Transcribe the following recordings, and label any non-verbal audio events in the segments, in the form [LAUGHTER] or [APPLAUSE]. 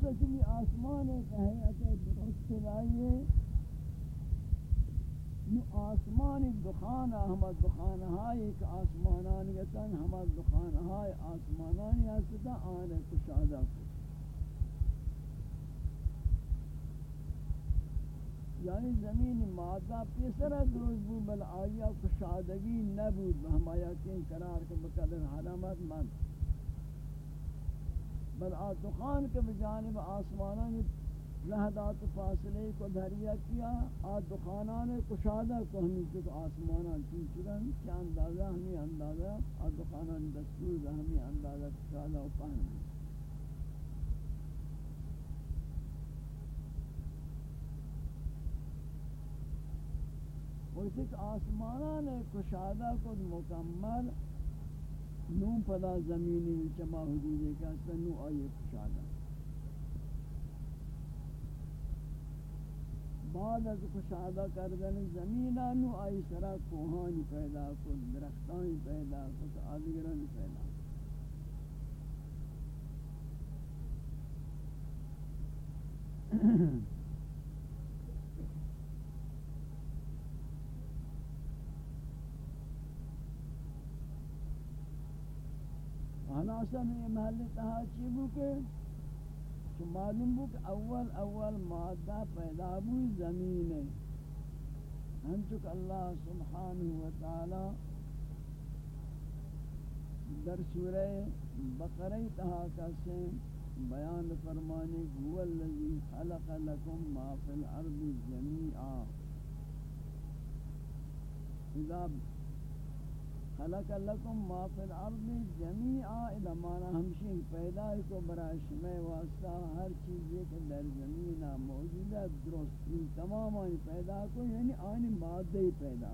خلاصہ چلی آسمان ہے، کہ حیات درست لائیے نو آسمان دخان احمد دخان ہائی کہ آسمانان یتن ہمد دخان ہائی آسمانان یستا آنے کشادہ۔ کو یعنی زمین مادہ پیسرہ دروز بو بل آیا کشادگی نبود ہمایا کہیں قرار کے بقدر حرامت مند۔ بل آتخان کے بجانب آسمانان لہدات فاصلے کو دھریا کیا آدخانان کشادہ کو ہمیں چک آسمانان چین چکن، کیا اندازہ ہمیں اندازہ آدخانان دستور ہمیں اندازہ کشادہ و پہنے اور ایک آسمانان کشادہ کو مکمل نو پدا زمینی چما حدودی کہ اس نو آئے کشادہ بعد از کشادہ کردن زمین، نو آئی سرا کوہانی پیدا کو درختانی پیدا کو آدگران پیدا کو Mm-hmm. [CLEARS THROAT] حناسہ میں یہ محل تہا چیبو کے تو معلوم بو کہ اول اول مادہ پیدا ہوئی زمین ہے ہم چک اللہ سبحانہ وتعالی در سورہ بقرہ تہا کسے بیان فرمانے هو الذی خلق لكم ما فی الارض جميعا اذا خلق لکم ما فی الارض جمیعا اذا مانا ہمشی پیدا کو برای شمع واسطہ ہر چیز یہ کہ در زمین موجود ہے درست. یعنی ان تمام آنی پیدا کو یعنی آنی مادہ پیدا.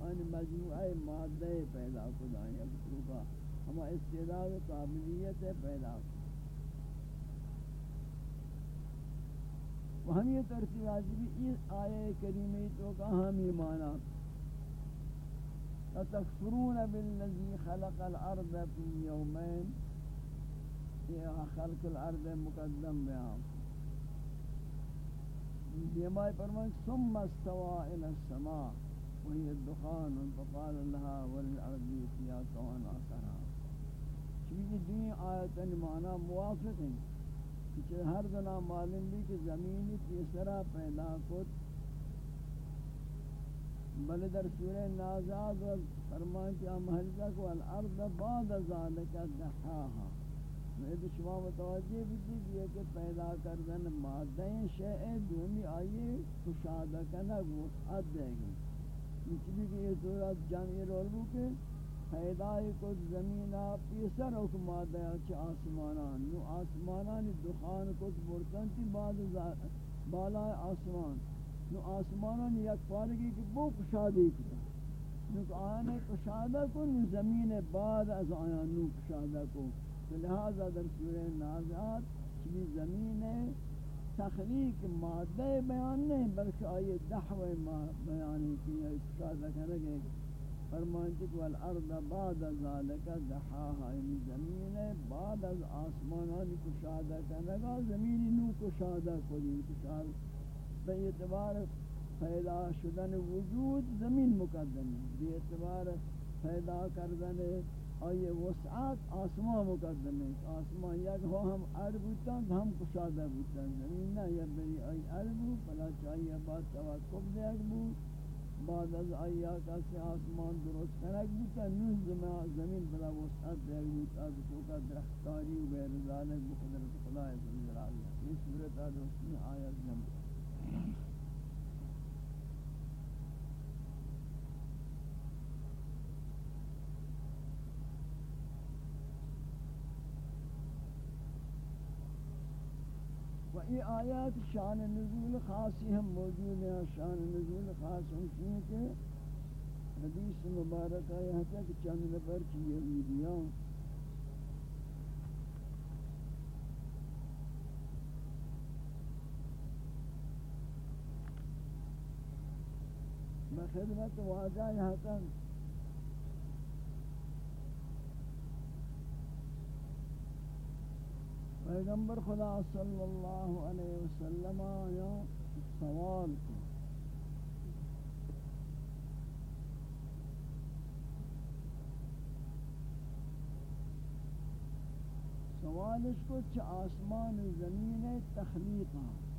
آنی مجموعہ مادہ پیدا کو دائیں اکترو کا ہما استعداد قابلیت پیدا کو ہم یہ ترتیب آجی اس آیے کریمی تو کہاں ہم یہ ایمانا اتکفرون بالذی خلق الارض فی یومین یہ خلق الارض مقدم بیان دیمائی فرمان ثم استوى الى السماء، وهي الدخان، فقال لها والارض فيها كون آخرها چونکہ دین آیتن یعنی معنی موافق ہیں، کہ ہر دنا معلوم بھی کہ زمینی تیسرا پیدا کت بل در سورہ نازاد و فرمان کہ محلہ کو بعد ذالک دحاها۔ میں شما متوجہ بھی کہ کہ پیدا کردن مادہ شیء دومی آئیے کشادہ کنا وسعت دے گی اس کہ یہ صورت جامع رول کے پیدای کو زمینہ پیسر اوک مادہ چ آسمانان۔ نو آسمانان دخان کو برتن تی بعد بالا آسمان۔ نو آسمانان یک پارگی کہ بو کشادی کتا۔ نو آنے کشادہ کو نو زمین بعد از آیان نو کشادہ کو لہذا در سورہ نازعات چلی زمین تخلیق مادہ بیان نہیں، بلکہ آئیے دحو بیانی کی کشادہ کرنے فرمانتی کہ والارض بعد ذالک دحاها یعنی زمین بعد از آسمانانی کشادہ کرنے گا زمینی نو کشادہ کو یعنی کشادہ بے اعتبار پیدا شدن وجود زمین مقدم ہے بے اعتبار پیدا کردن آئے وسعت آسمان مقدم ہے آسمان یک ہو ہم عرب بودتا ہم کشادہ بودتا زمین نہ یا بری آئی عرب بود پلا چاہیے بات توقف دیکھ بود. بعد از آیا کسی آسمان درست کنک بودتا نون زمین بلا وسعت دیکھ بودتا تو کا درختاری و غیر ذالک بقدرت خدای صلی یہ صورت آدھوس میں آیت جمع. و ای آیات شان نزول خاصی ہم موجود ہیں، شان نزول خاص ہم چیئے کہ حدیث مبارک آیا ہے کہ چند نفر کی یہودیاں میں خدمت واجہ یہاں پیغمبر خدا صلی اللہ علیہ وسلم آیا سوال کو۔ سوالش کو چھ آسمان زمین تخلیقا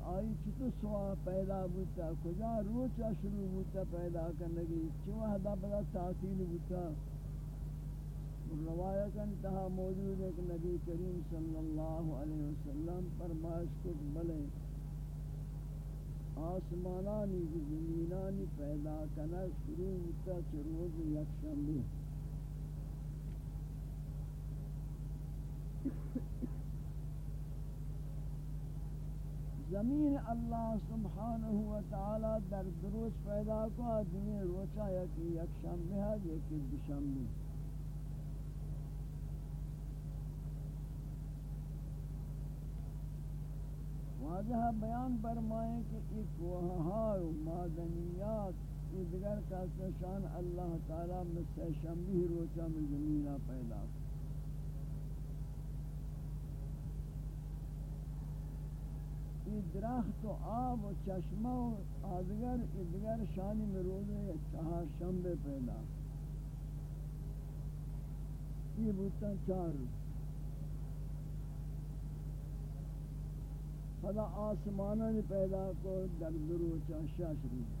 کہ آئی چھتو سوا پیدا بوتا کجا روچا شروع بوتا پیدا کرنگی؟ چھ وحدہ بدا تاثیل بوتا روایت انتہا موجود ہے کہ نبی کریم صلی اللہ علیہ وسلم فرمائش کو بلے، آسمانانی زمینانی پیدا کرنا شروع ہوتا چروز یک شنبی زمین اللہ سبحانہ و تعالی در دروس پیدا کو زمین روچا یکی یک شنبی ہے یکی دشنبی واضح بیان فرمائیں کہ ایک وہاں و معدنیات یہ دیگر کا شان اللہ تعالی میں سے شنبی روچا میں زمینہ پیدا کو یہ درخت و آب و چشمہ و آدگر ادگر شانی میں روزے شنبه پیدا. یہ بوتا چار روز. آسمانہ نے پیدا کو در درو چاہ روز.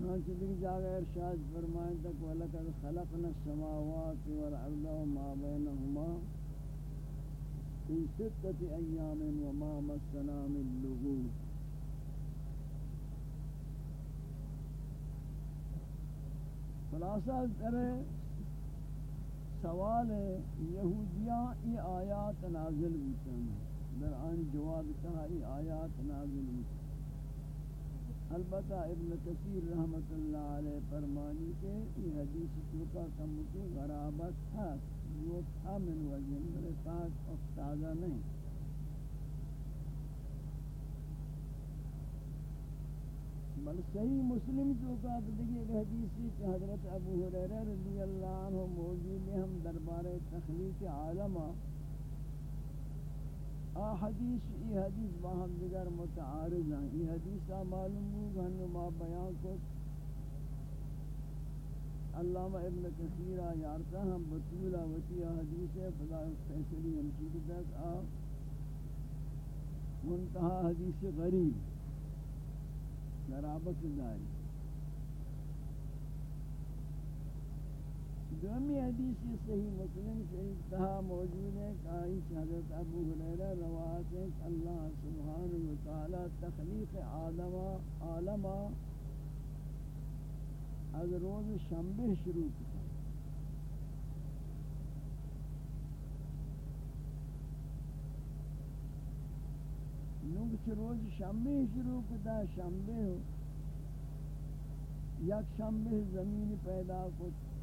چنانچہ دیکھ جاگہ ارشاد فرمائیں تک وَلَكَدْ خَلَقْنَا السَّمَاوَاتِ وَالْأَرْضَ وَمَا بَيْنَهُمَا فِي سِتَّةِ أَيَّامٍ وَمَا مَسَّنَا مِن لُغُوبٍ خلاصہ کرے، سوال یہودیاں ای آیات نازل ہوتے ہیں۔ در آن جواب کہا ای آیات نازل ہوتے البتہ ابن کثیر رحمت اللہ علیہ فرمانی کے یہ حدیث چوکا کم کی غرابت ہے وہ تھا من وجہ میرے پاس افتادہ نہیں۔ بل صحیح مسلم چوکا دیکھئے ایک حدیثی کہ حضرت ابو حریرہ رضی اللہ عنہ موجود ہم دربار تخلیق عالمہ۔ آ حدیث، ای حدیث با ہم دیگر متعارض ہیں ای حدیث معلوم ہو گھن ما بیان کو علامہ ابن کثیرہ یارتا ہم بطولہ وطی حدیث ہے، فضا فیصلی ہمچید تک آ، منتہا حدیث غریب. غرابت داری. دومی حدیث یہ صحیح مسلم سے انتہا موجود ہے کہ حضرت ابو حریرہ روایت ہے کہ اللہ سبحانہ وتعالی تخلیق آدم عالم از روز شنبه شروع کتا نوک روز شنبه شروع کتا شنبه یک شنبه زمین پیدا کتا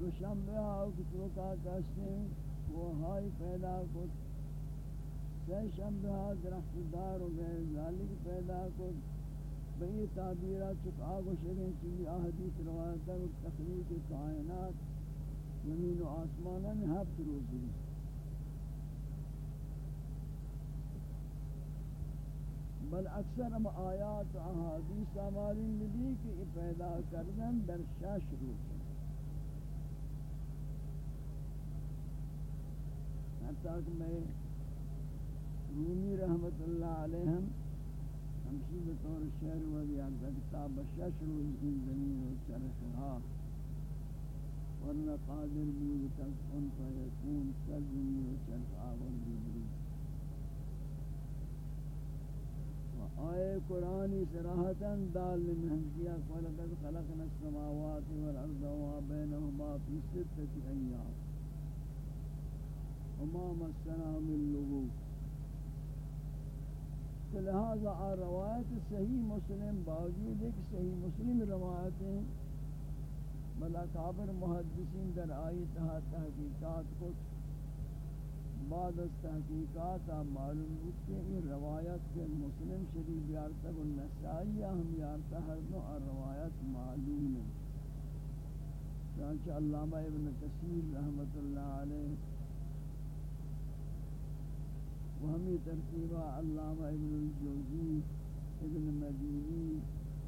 دوشنبہ آؤ کتو کا کستے وہ ہائی پیدا کت سی شنبہ درخت دار و غیر ذالک پیدا کت بئی تعبیرہ چک آگو شرین چلی آحدیث روایتہ و تخلیق کائنات، زمین و آسمانہ میں ہفت روز دی بل اکثر ہم آیات و احادیث ہماری ملی کہ پیدا کردن در شش روز حتیٰ کہ میں رومی رحمت اللہ علیہم ہمشی بطور شہر و دیانتا کتاب شش روز کی زمین و چرخہا ورنہ قادر بود تک ان پر یکون سر زمین و چرخہا ورنہ آئے قرآنی صراحتاً دال میں ہمشیہ خلقت خلقنا السماوات والارض وما بینہما فی ستت ایام۔ وما مسنا من لغوب لہذا آ روایت صحیح مسلم باوجود ایک صحیح مسلم روایت ہیں. بلا کابر محدثین در آئی تہا تحقیقات کو بعد از تحقیقات معلوم بود کہ یہ روایت کے مسلم شریف یارتا و نسائی ہم یارتا ہر نوع روایت معلوم ہے چانچہ علامہ ابن کثیر رحمت اللہ علیہ وہمی ترتیبہ علامہ ابن الجوزی، ابن مدینی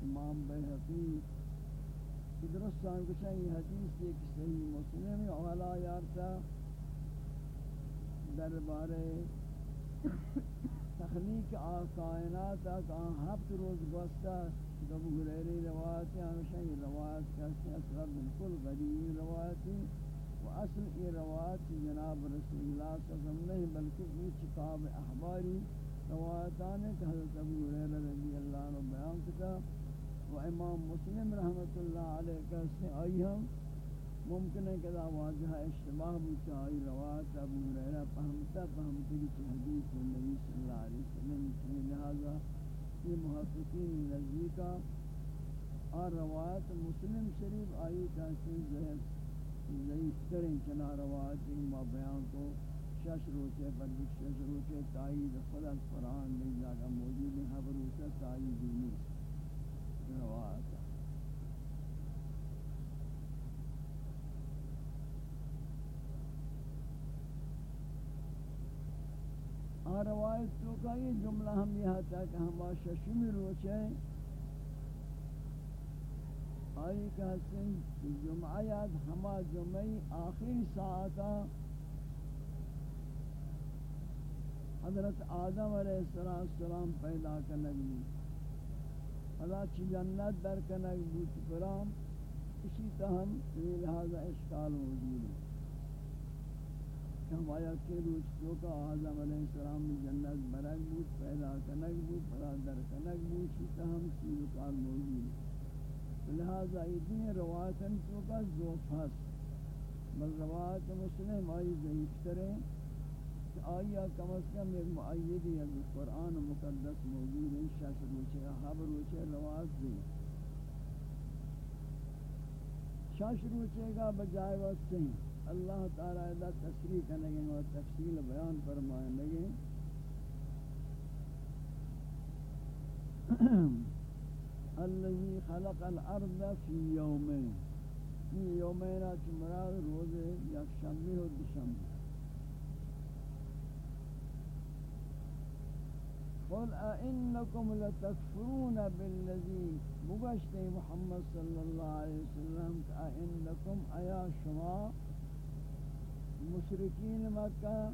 امام بحقی درستان کچھ یہ حدیث ایک صحیح مسلم اولا یارتا دربارے تخلیق کائنات کا ہفت روز گوستا جب غریری روایت ہیں ہمیشہ یہ روایت کہتے ہیں بالکل غریبی روایت اصل یہ روایت جناب رسول اللہ صلی اللہ نہیں، بلکہ یہ کتاب احباری روایتان ہیں کہ حضرت ابو حریرہ رضی اللہ عنہ بیان کتا و امام مسلم رحمت اللہ علیہ کہتے ہیں آئی ہم۔ ممکن ہے کہ واضح اشتباہ بچا آئی روایت ابو حریرہ فہمتا فہمتا کہ حدیث نبی صلی اللہ علیہ وسلم کی۔ لہذا یہ محققین نزدیکا اور روایت مسلم شریف آئی کہتے ہیں ضعیف ترین چنا روایت ما بیان کو، شش روچے پر شش روچے، تائید خدا قرآن میں جاگا، موجود ہے ہر روچہ تائید دینی روایت آ روایت تو کا یہ جملہ ہم یہ تھا کہ ہم ششمی روچے آئی کہتے ہیں جمعہ یاد ہما جمعی آخری ساعتا حضرت آدم علیہ السلام پیدا کنگ بود حضا چی جنت در کنگ بود پرام اسی تہم لہذا اشکال موجود ہے ہم آیا کہ روز تو کا آزم علیہ السلام جنت برک بود، پیدا کنک بود، برادر کنک بود۔ چیتا ہم سیل کال موجود ہے لہذا اتنی روایتن تو کا زوف ہست بل روایت مسلم آئی ضعیف کریں کہ آیا کم از کم ایک معیدی ہے قرآن مقدس موجود ہے شش روچے، حب روچے، روایت دی شش روچے کا بجائے وقت نہیں اللہ تعالی دا تصریح کرنے گے اور تفصیل بیان فرمائیں لگے۔ [CLEARS THROAT] الذي خلق الأرض في يومين. في يومين مراد روز یک شنبه و دوشنبه. قل أئنكم لتكفرون بالذي مبشت محمد صلى الله عليه وسلم. أئنكم أيا شما مشرقین مکہ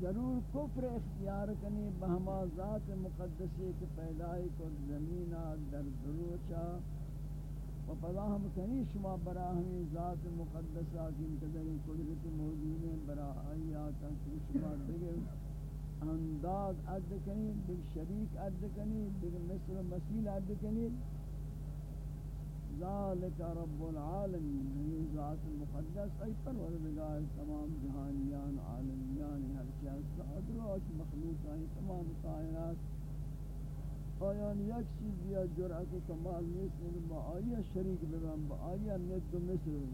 ضرور کفر اختیار کنی بہما ذات مقدسی کے پیدائی کو زمینہ در دروچا و پدا ہم کنی، شما برا ہمیں ذات مقدسہ کی قدر قدرت موجود ہیں برا آیات کی شما دیگر انداز عد کنی دیگر شریک عد کنی دیگر مصر و مسیل عد کنی. ذالک رب العالمین یہ ذات المقدس ای پروردگار تمام جہانیان عالمیان ہر چیز ادراک مخلوق ہیں تمام کائنات. آیان یک چیز یا جرأت کمال نیست با آیا شریک بگم با آیا ند و مثل.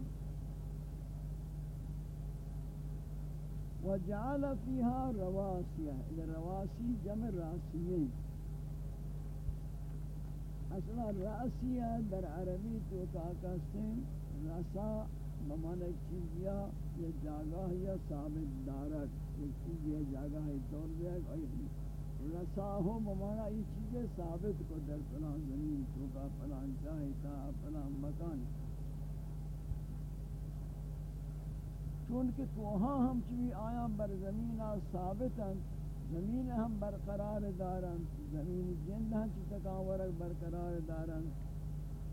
وجعل فيها رواسية الرواسي جمع راسيين اصلا رأسیہ در عربی تو کاکستیں رسا بمانا چیزیا یا جاگاہ یا ثابت دارت یہ چیز یا جاگاہ دور جائے اور رسا ہو بمانا یہ چیزیں ثابت کو در پلان زمین تو کا پلان چاہے تا پلان مکان. چونکہ توہاں ہم چوی آیا بر زمین ثابتا زمین ہم برقرار دارن، زمین جند ہم چی تکاورک برقرار دارن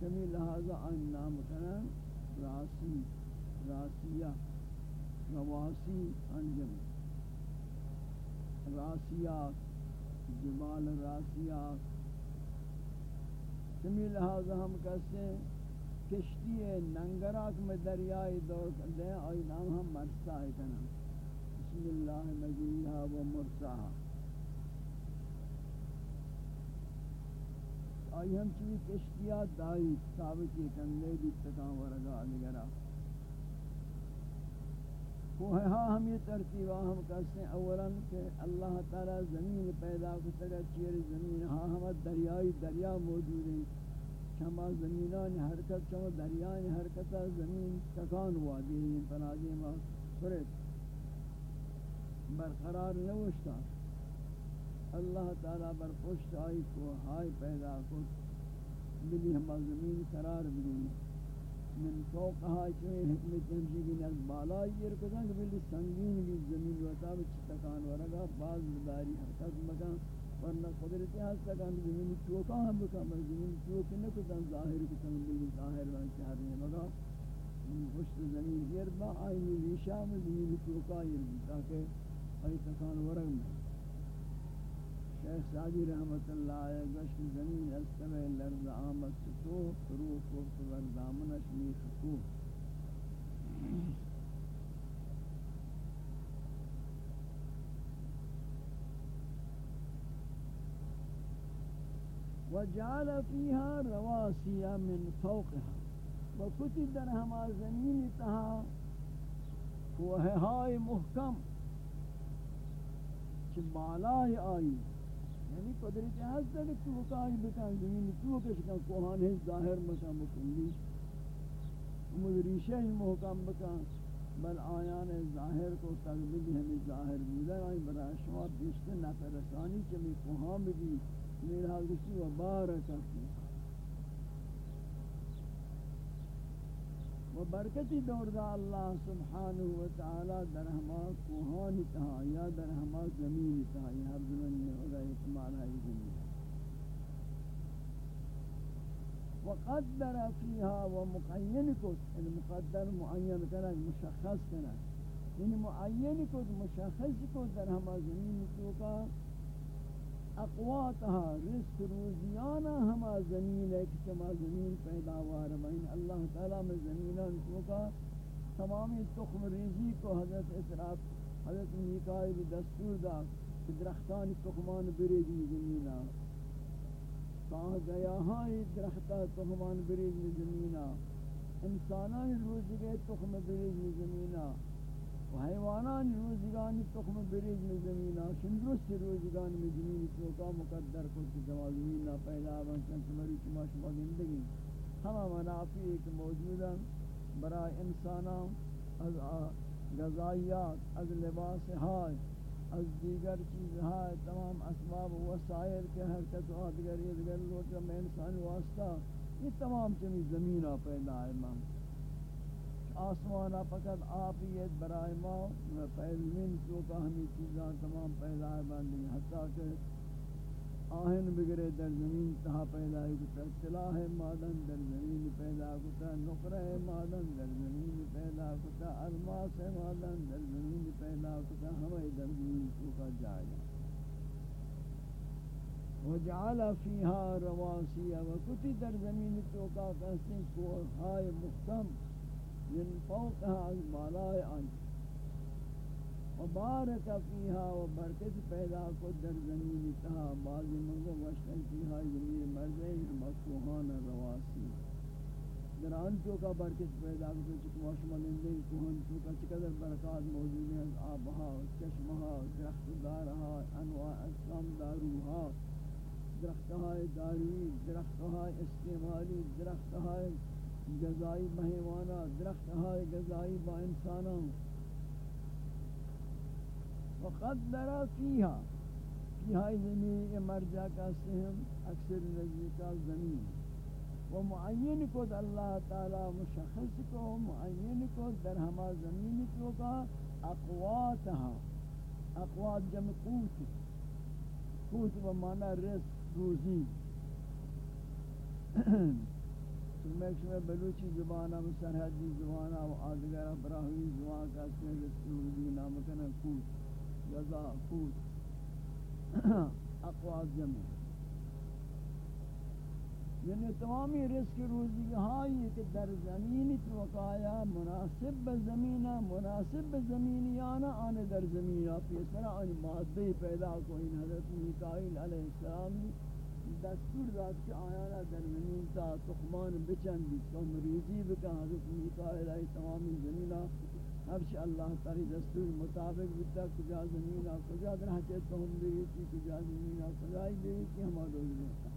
کمی لہذا آن نام کنن، راسی، راسیہ، رواسی انجم راسیات جبال راسیات کمی لہذا ہم کہتے ہیں کشتی ننگراک میں دریائی دور دیں آئی نام ہم مرسا ہے بسم اللہ مجیہا و مرساہا آئی ہم چیز کشتیات دائی، ثابت یہ کندے بھی تکان ورگا لگرا کوہ ہاں ہم یہ ترتیبہ ہم کرتے ہیں اولا کہ اللہ تعالی زمین پیدا کو سگا چیر زمین۔ ہاں ہم دریائی دریا موجود ہیں۔ شما زمینان حرکت شما دریان حرکت، زمین تکان ہوا دی پناجی ما سرت برقرار نوشتا اللہ تعالی بر پشت آئی کو ہائی پیدا کو۔ بلی ہم زمین قرار بلی من فوق ہائی چوئے حکمت ہمشی کی نز بالا یہ رکھتا کہ بلی سنگین بھی زمین وطا بچ تکان ورگا باز بداری حرکت مکان۔ ورنہ قدرتی ہستا کہ زمین چوکا ہم بکا بل زمین چوک نہ ظاہر کتا بلی ظاہر وان چاہر ہیں مگا پشت زمین گرد با آئینی ریشا میں زمین چوکا یہ تاکہ آئی تکان ورگ میں شیخ سعدی رحمت اللہ علیہ گشت زمین استوے لرز آمد ستو روح کوفت ور دامنش میخ کو۔ وجعل فيها رواسي من فوقها۔ وكتب در ہما زمین تہا کوہ ہائے محکم۔ چی بالای آئی. یعنی قدرت ہست ہے کہ تو کائی بکن، زمین تو کشکن کوہان ہے ظاہر مکان بکنی. امود ریشہ ہی محکم بکن. بل آیان ظاہر کو تقبیل ہمیں ظاہر بودن. آئی برای شما بیشتر نفرسانی چمی کوہان بھی میرا گسی و بارکہ و برکتی دور دا اللہ سبحانہ و تعالی در ہما کوہانی تہا یا در ہما زمین تہا یا ہر زمین میں ہوگا اکمال ہے۔ زمین وقدر فيها ومقين كت يعني مقدر معين كنا مشخص كنا يعني معين كت مشخص كت در ہما زمین توکا اقواتها رزق روزیانا ہما زمین ہے کہ چما زمین پیداوار بین اللہ تعالی میں زمینان کو کا تمامی تخم ریزی کو حضرت اطراف، حضرت میکائیل دستور دا کہ درختان تخمان بریج میں زمینہ تاہ گیا ہائی تخمان بریج میں زمینہ انسانان روز گئے تخم بریج میں زمینہ و حیوانان روزگان تخم بریج میں زمین آشن درست روزگان میں زمین چوکا مقدر کو کہ جمع زمین نہ پیدا بن چنچ مری چما شما زندگی. ہمہ منافع ایک موجودا برای انسانان از غذائیات از لباس ہائے از دیگر چیز ہائے تمام اسباب و وسائل کے حرکت و دیگر یہ دیگر لوٹا میں انسان واسطہ یہ تمام چمی زمین پیدا ہے مام آسمانا فقط آپ یہ برائے ما پہلوین تو کا ہمیں چیزاں تمام پیدا ہے باندھی حتیٰ کہ آہن بگرے در زمین تہا پیدا ہے کتا اطلاع مادن در زمین پیدا کتا نقرہ مادن در زمین پیدا کتا الماس مادن در زمین پیدا کتا ہمیں در زمین تو کا جائے۔ وجعل فيها رواسي وكتي در زمین تو کا کہتے ہیں کو ہائے محکم من فوقها از بالای آن و بارک فیها و برکت پیدا کو در زمین تها بعض منگو وشتن فیها زمین مرزے مکوہان رواسی۔ در آن تو کا برکت پیدا کو چک موشما لندے کوہن تو کا چقدر برکات موجود ہیں آبها چشمها درخت دارها انواع اسلام داروها درختها داروی درختها استعمالی درختها گزائی مہیوانا، درخت ہائے گزائی با انسانوں وقدر فیہا فیہا زمین یہ مرجع کا سہم اکثر نزدیکا زمین۔ و معین کو اللہ تعالی مشخص کو، معین کو در ہما زمین کو کا اقواتها اقوات جمع قوت قوت و معنی رزق، روزی۔ [CLEARS THROAT] میں شما بلوچی زبانہ و سرحدی زبانہ و آدگرہ براہوی زبان کا سن رسول دی نام کنا کوت جزا کوت اقواز جمع۔ یعنی تمامی رزق روزی ہائی کہ در زمین توقایا مناسب زمینہ، مناسب زمینیانا آنے در زمینہ پیسرہ آنی مادی پیدا کو ان حضرت میکائیل علیہ السلام دستور داد کہ آیانا در زمین تا تخمان بچندی. تو مریضی بکن. حضرت میکائل آئی تمامی زمینہ ہرچ اللہ تعالی دستور مطابق بتا کجا زمین اور کجا درہ چیتا ہم بھی کجا زمین اور کجا ہی بھی کی ہم روز دیتا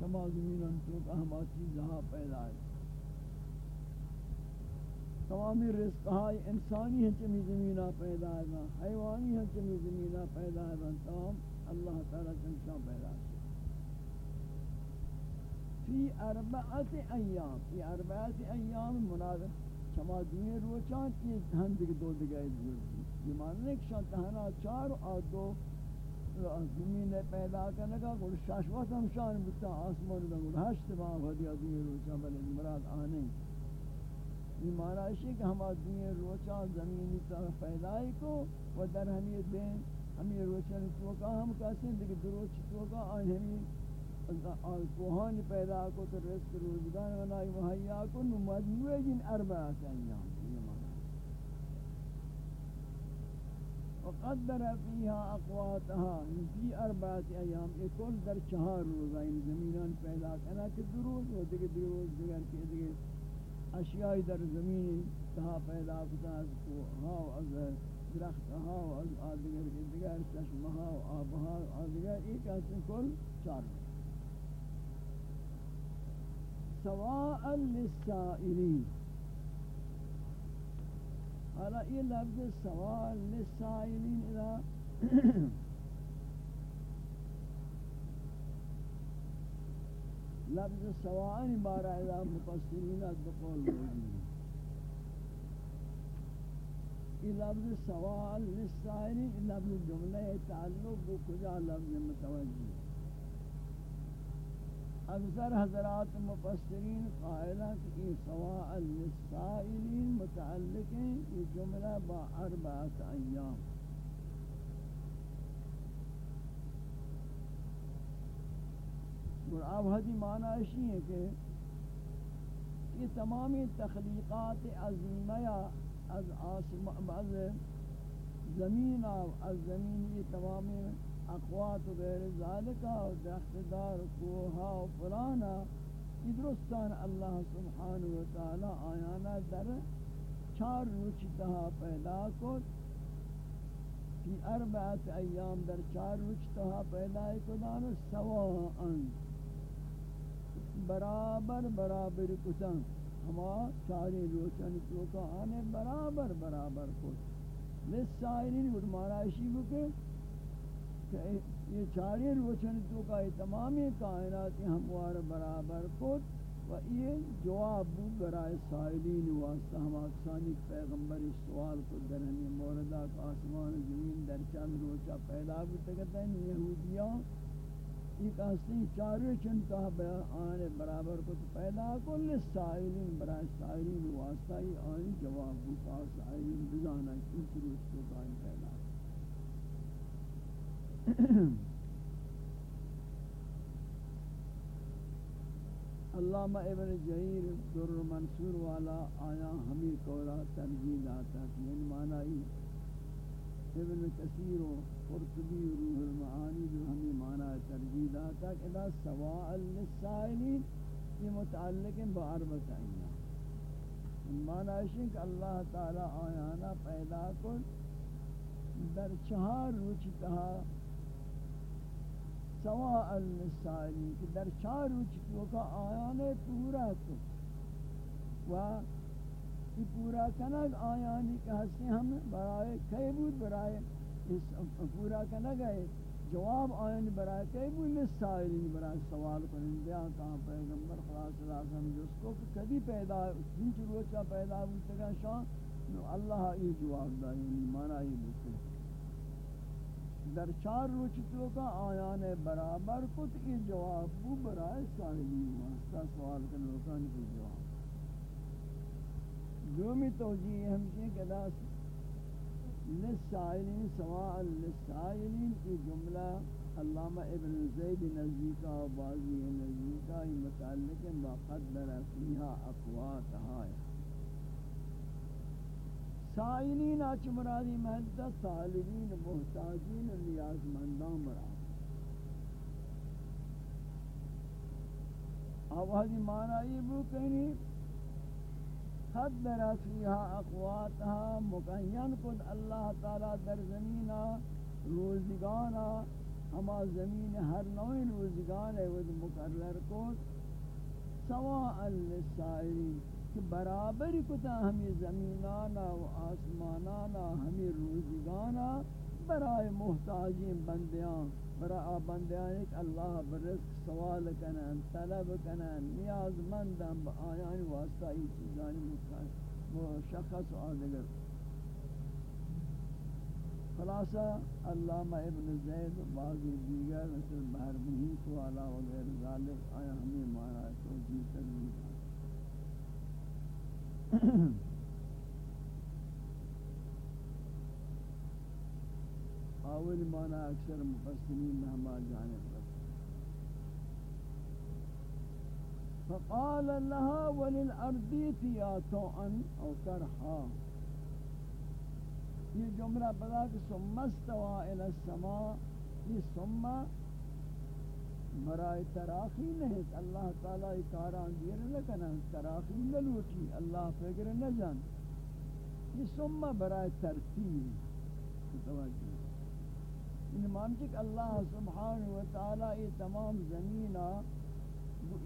کما زمین انتوں کا ہم چیزہاں پیدا ہے تمامی رزق ہائی انسانی ہیں چمی زمینہ پیدا ہے حیوانی ہیں چمی زمینہ پیدا ہے تمام اللہ تعالی چمشاں پیدا ہے فی اربعت ایام. فی اربعت ایام مناظر. شما دنیا روچان کی ہم دیکھ دو دیگائی ضرورت یہ ماننے کہ شان تہنا چار اور دو زمین پیدا کرنے کا گل شاشوات ہم شان بتا آسمان دا گل ہشت ماہ ودیا دنیا روچان بلے مراد آنے یہ معنی ہے کہ ہم دنیا روچان زمینی تا پیدائی کو و در ہمی دین ہمی روچان توکا ہم کہتے ہیں دیکھ دروچ توکا آن ہمی کوہان پیدا کو تو رزق روزگار بنائی مہیا کو مجموعہ جن اربعات ایام وقدر فيها اقواتها في اربعه ايام کل در چہار روز این زمینان پیدا کنا کہ دروز و دیگر دروز دیگر کہ دیگر اشیاء در زمین تہا پیدا کتا از کو ہاں از درخت ہاں از دیگر دیگر چشمہ ہاں آب ہاں دیگر ایک اس کل چار روز. سواء للسائلین حالا یہ لفظ سواء للسائلین اذا لفظ سواء بارا اذا مفسرین بقول یہ لفظ سواء للسائلین لفظ جملہ تعلق کو کجا لفظ متوجہ اکثر حضرات مفسرین قائلہ کہ یہ سواء للسائلین متعلق ہیں یہ جملہ با اربعت ایام. اور اب حدی معنی ایشی ہے کہ یہ تمامی تخلیقات عظیمہ از آسمان از زمین از زمین یہ تمامی اقوات و غیر ذالکا و درختدار کوها و فلانا ادرستان اللہ سبحانہ و تعالی آیانا در چار روچ تہا پیدا کت فی اربعت ایام در چار روچ تہا پیدا کتان سواءن برابر برابر کتن. ہما چاری روچن چوکا آنے برابر برابر کت لسائلین اور مارائشی بکے کہ یہ چاری روشن تو کا تمامی کائنات ہموار برابر کت و یہ جواب بود برای سائلین واسطہ ہم اکسانی پیغمبر اس سوال کو در ہمی موردہ کا آسمان زمین در چند روچہ پیدا بودتا کہتا ہے یہودیاں۔ یہ کہتے ہیں چاری چند کا آنے برابر کت پیدا کل سائلین برای سائلین واسطہ یہ آنی جواب بود سائلین بزانا کس روچ کو کائن پیدا۔ [COUGHS] علامہ ابن جہیر در منصور والا آیا ہمیں کولا ترجیح داتا کہ یعنی معنی ابن کثیر و قرطبی روح المعانی جو ہمیں معنی ترجیح داتا کہ اذا سواء للسائلین، یہ متعلق بعربت ایام معنی ہے کہ اللہ تعالی آیانا پیدا کن، در چہار روچ تہا سواء السائلی کہ در چار روچ تو آیان پورا کو و یہ پورا کنگ آیانی کہ ہستے ہم برائے کئی بود؟ برائے اس پورا کنگ ہے جواب آیان برائے کئی بود؟ لسائلی برائے سوال کریں دیا کہاں پیغمبر خلاص صلی اللہ علیہ جس کو کہ کبھی پیدا ہے اس دن چروچہ پیدا ہوتا گا شان اللہ یہ جواب دا یعنی مانا یہ بکتے در چار روچ تو کا آیان برابر کت کی جواب بو برائے سائلی واسطہ سوال کا لوکان کی جواب۔ دومی توجیہ ہمشہ کہ دا لسائلین سواء لسائلین کی جملہ علامہ ابن زید نزدیکہ و بازی نزدیکہ متعلق با قدر فیہا اقواتہا ہے۔ سائلین آچ مرادی مہدہ طالبین محتاجین نیاز مندان مراد. آوازی معنی یہ بو کہنی یعنی قدر فيها اقواتها مقین کد اللہ تعالی در زمینہ روزگانا، ہما زمین ہر نوع روزگان ہے وہ مقرر کو سواء للسائرین کہ برابر کتا ہمیں زمینانا و آسمانانا ہمیں روزگانا برائے محتاجین بندیاں برای بندیاں ایک اللہ برزق سوال کنن، طلب کنن نیاز مندن با آیان واسطہ ای چیزانی مشخص و آدگر. خلاصہ علامہ ابن زید و بعضی دیگر مثل بہر محیط والا وغیر ذالک آیا ہمیں مانا توجیح ترمید اول معنی اکثر مفسرین میں ہما جانب رکھتے فقال لها وللارض یا طوعا او کرحا یہ جملہ بدا کہ ثم استوى الى السماء یہ ثم برائے تراخی نہیں، اللہ تعالی کاران دیر لکنا تراخی نلوٹی اللہ فکر نہ جان۔ یہ ثم برائے ترتیب۔ توجہ۔ یعنی ان مانتے کہ اللہ سبحانہ و تعالی یہ تمام زمینہ،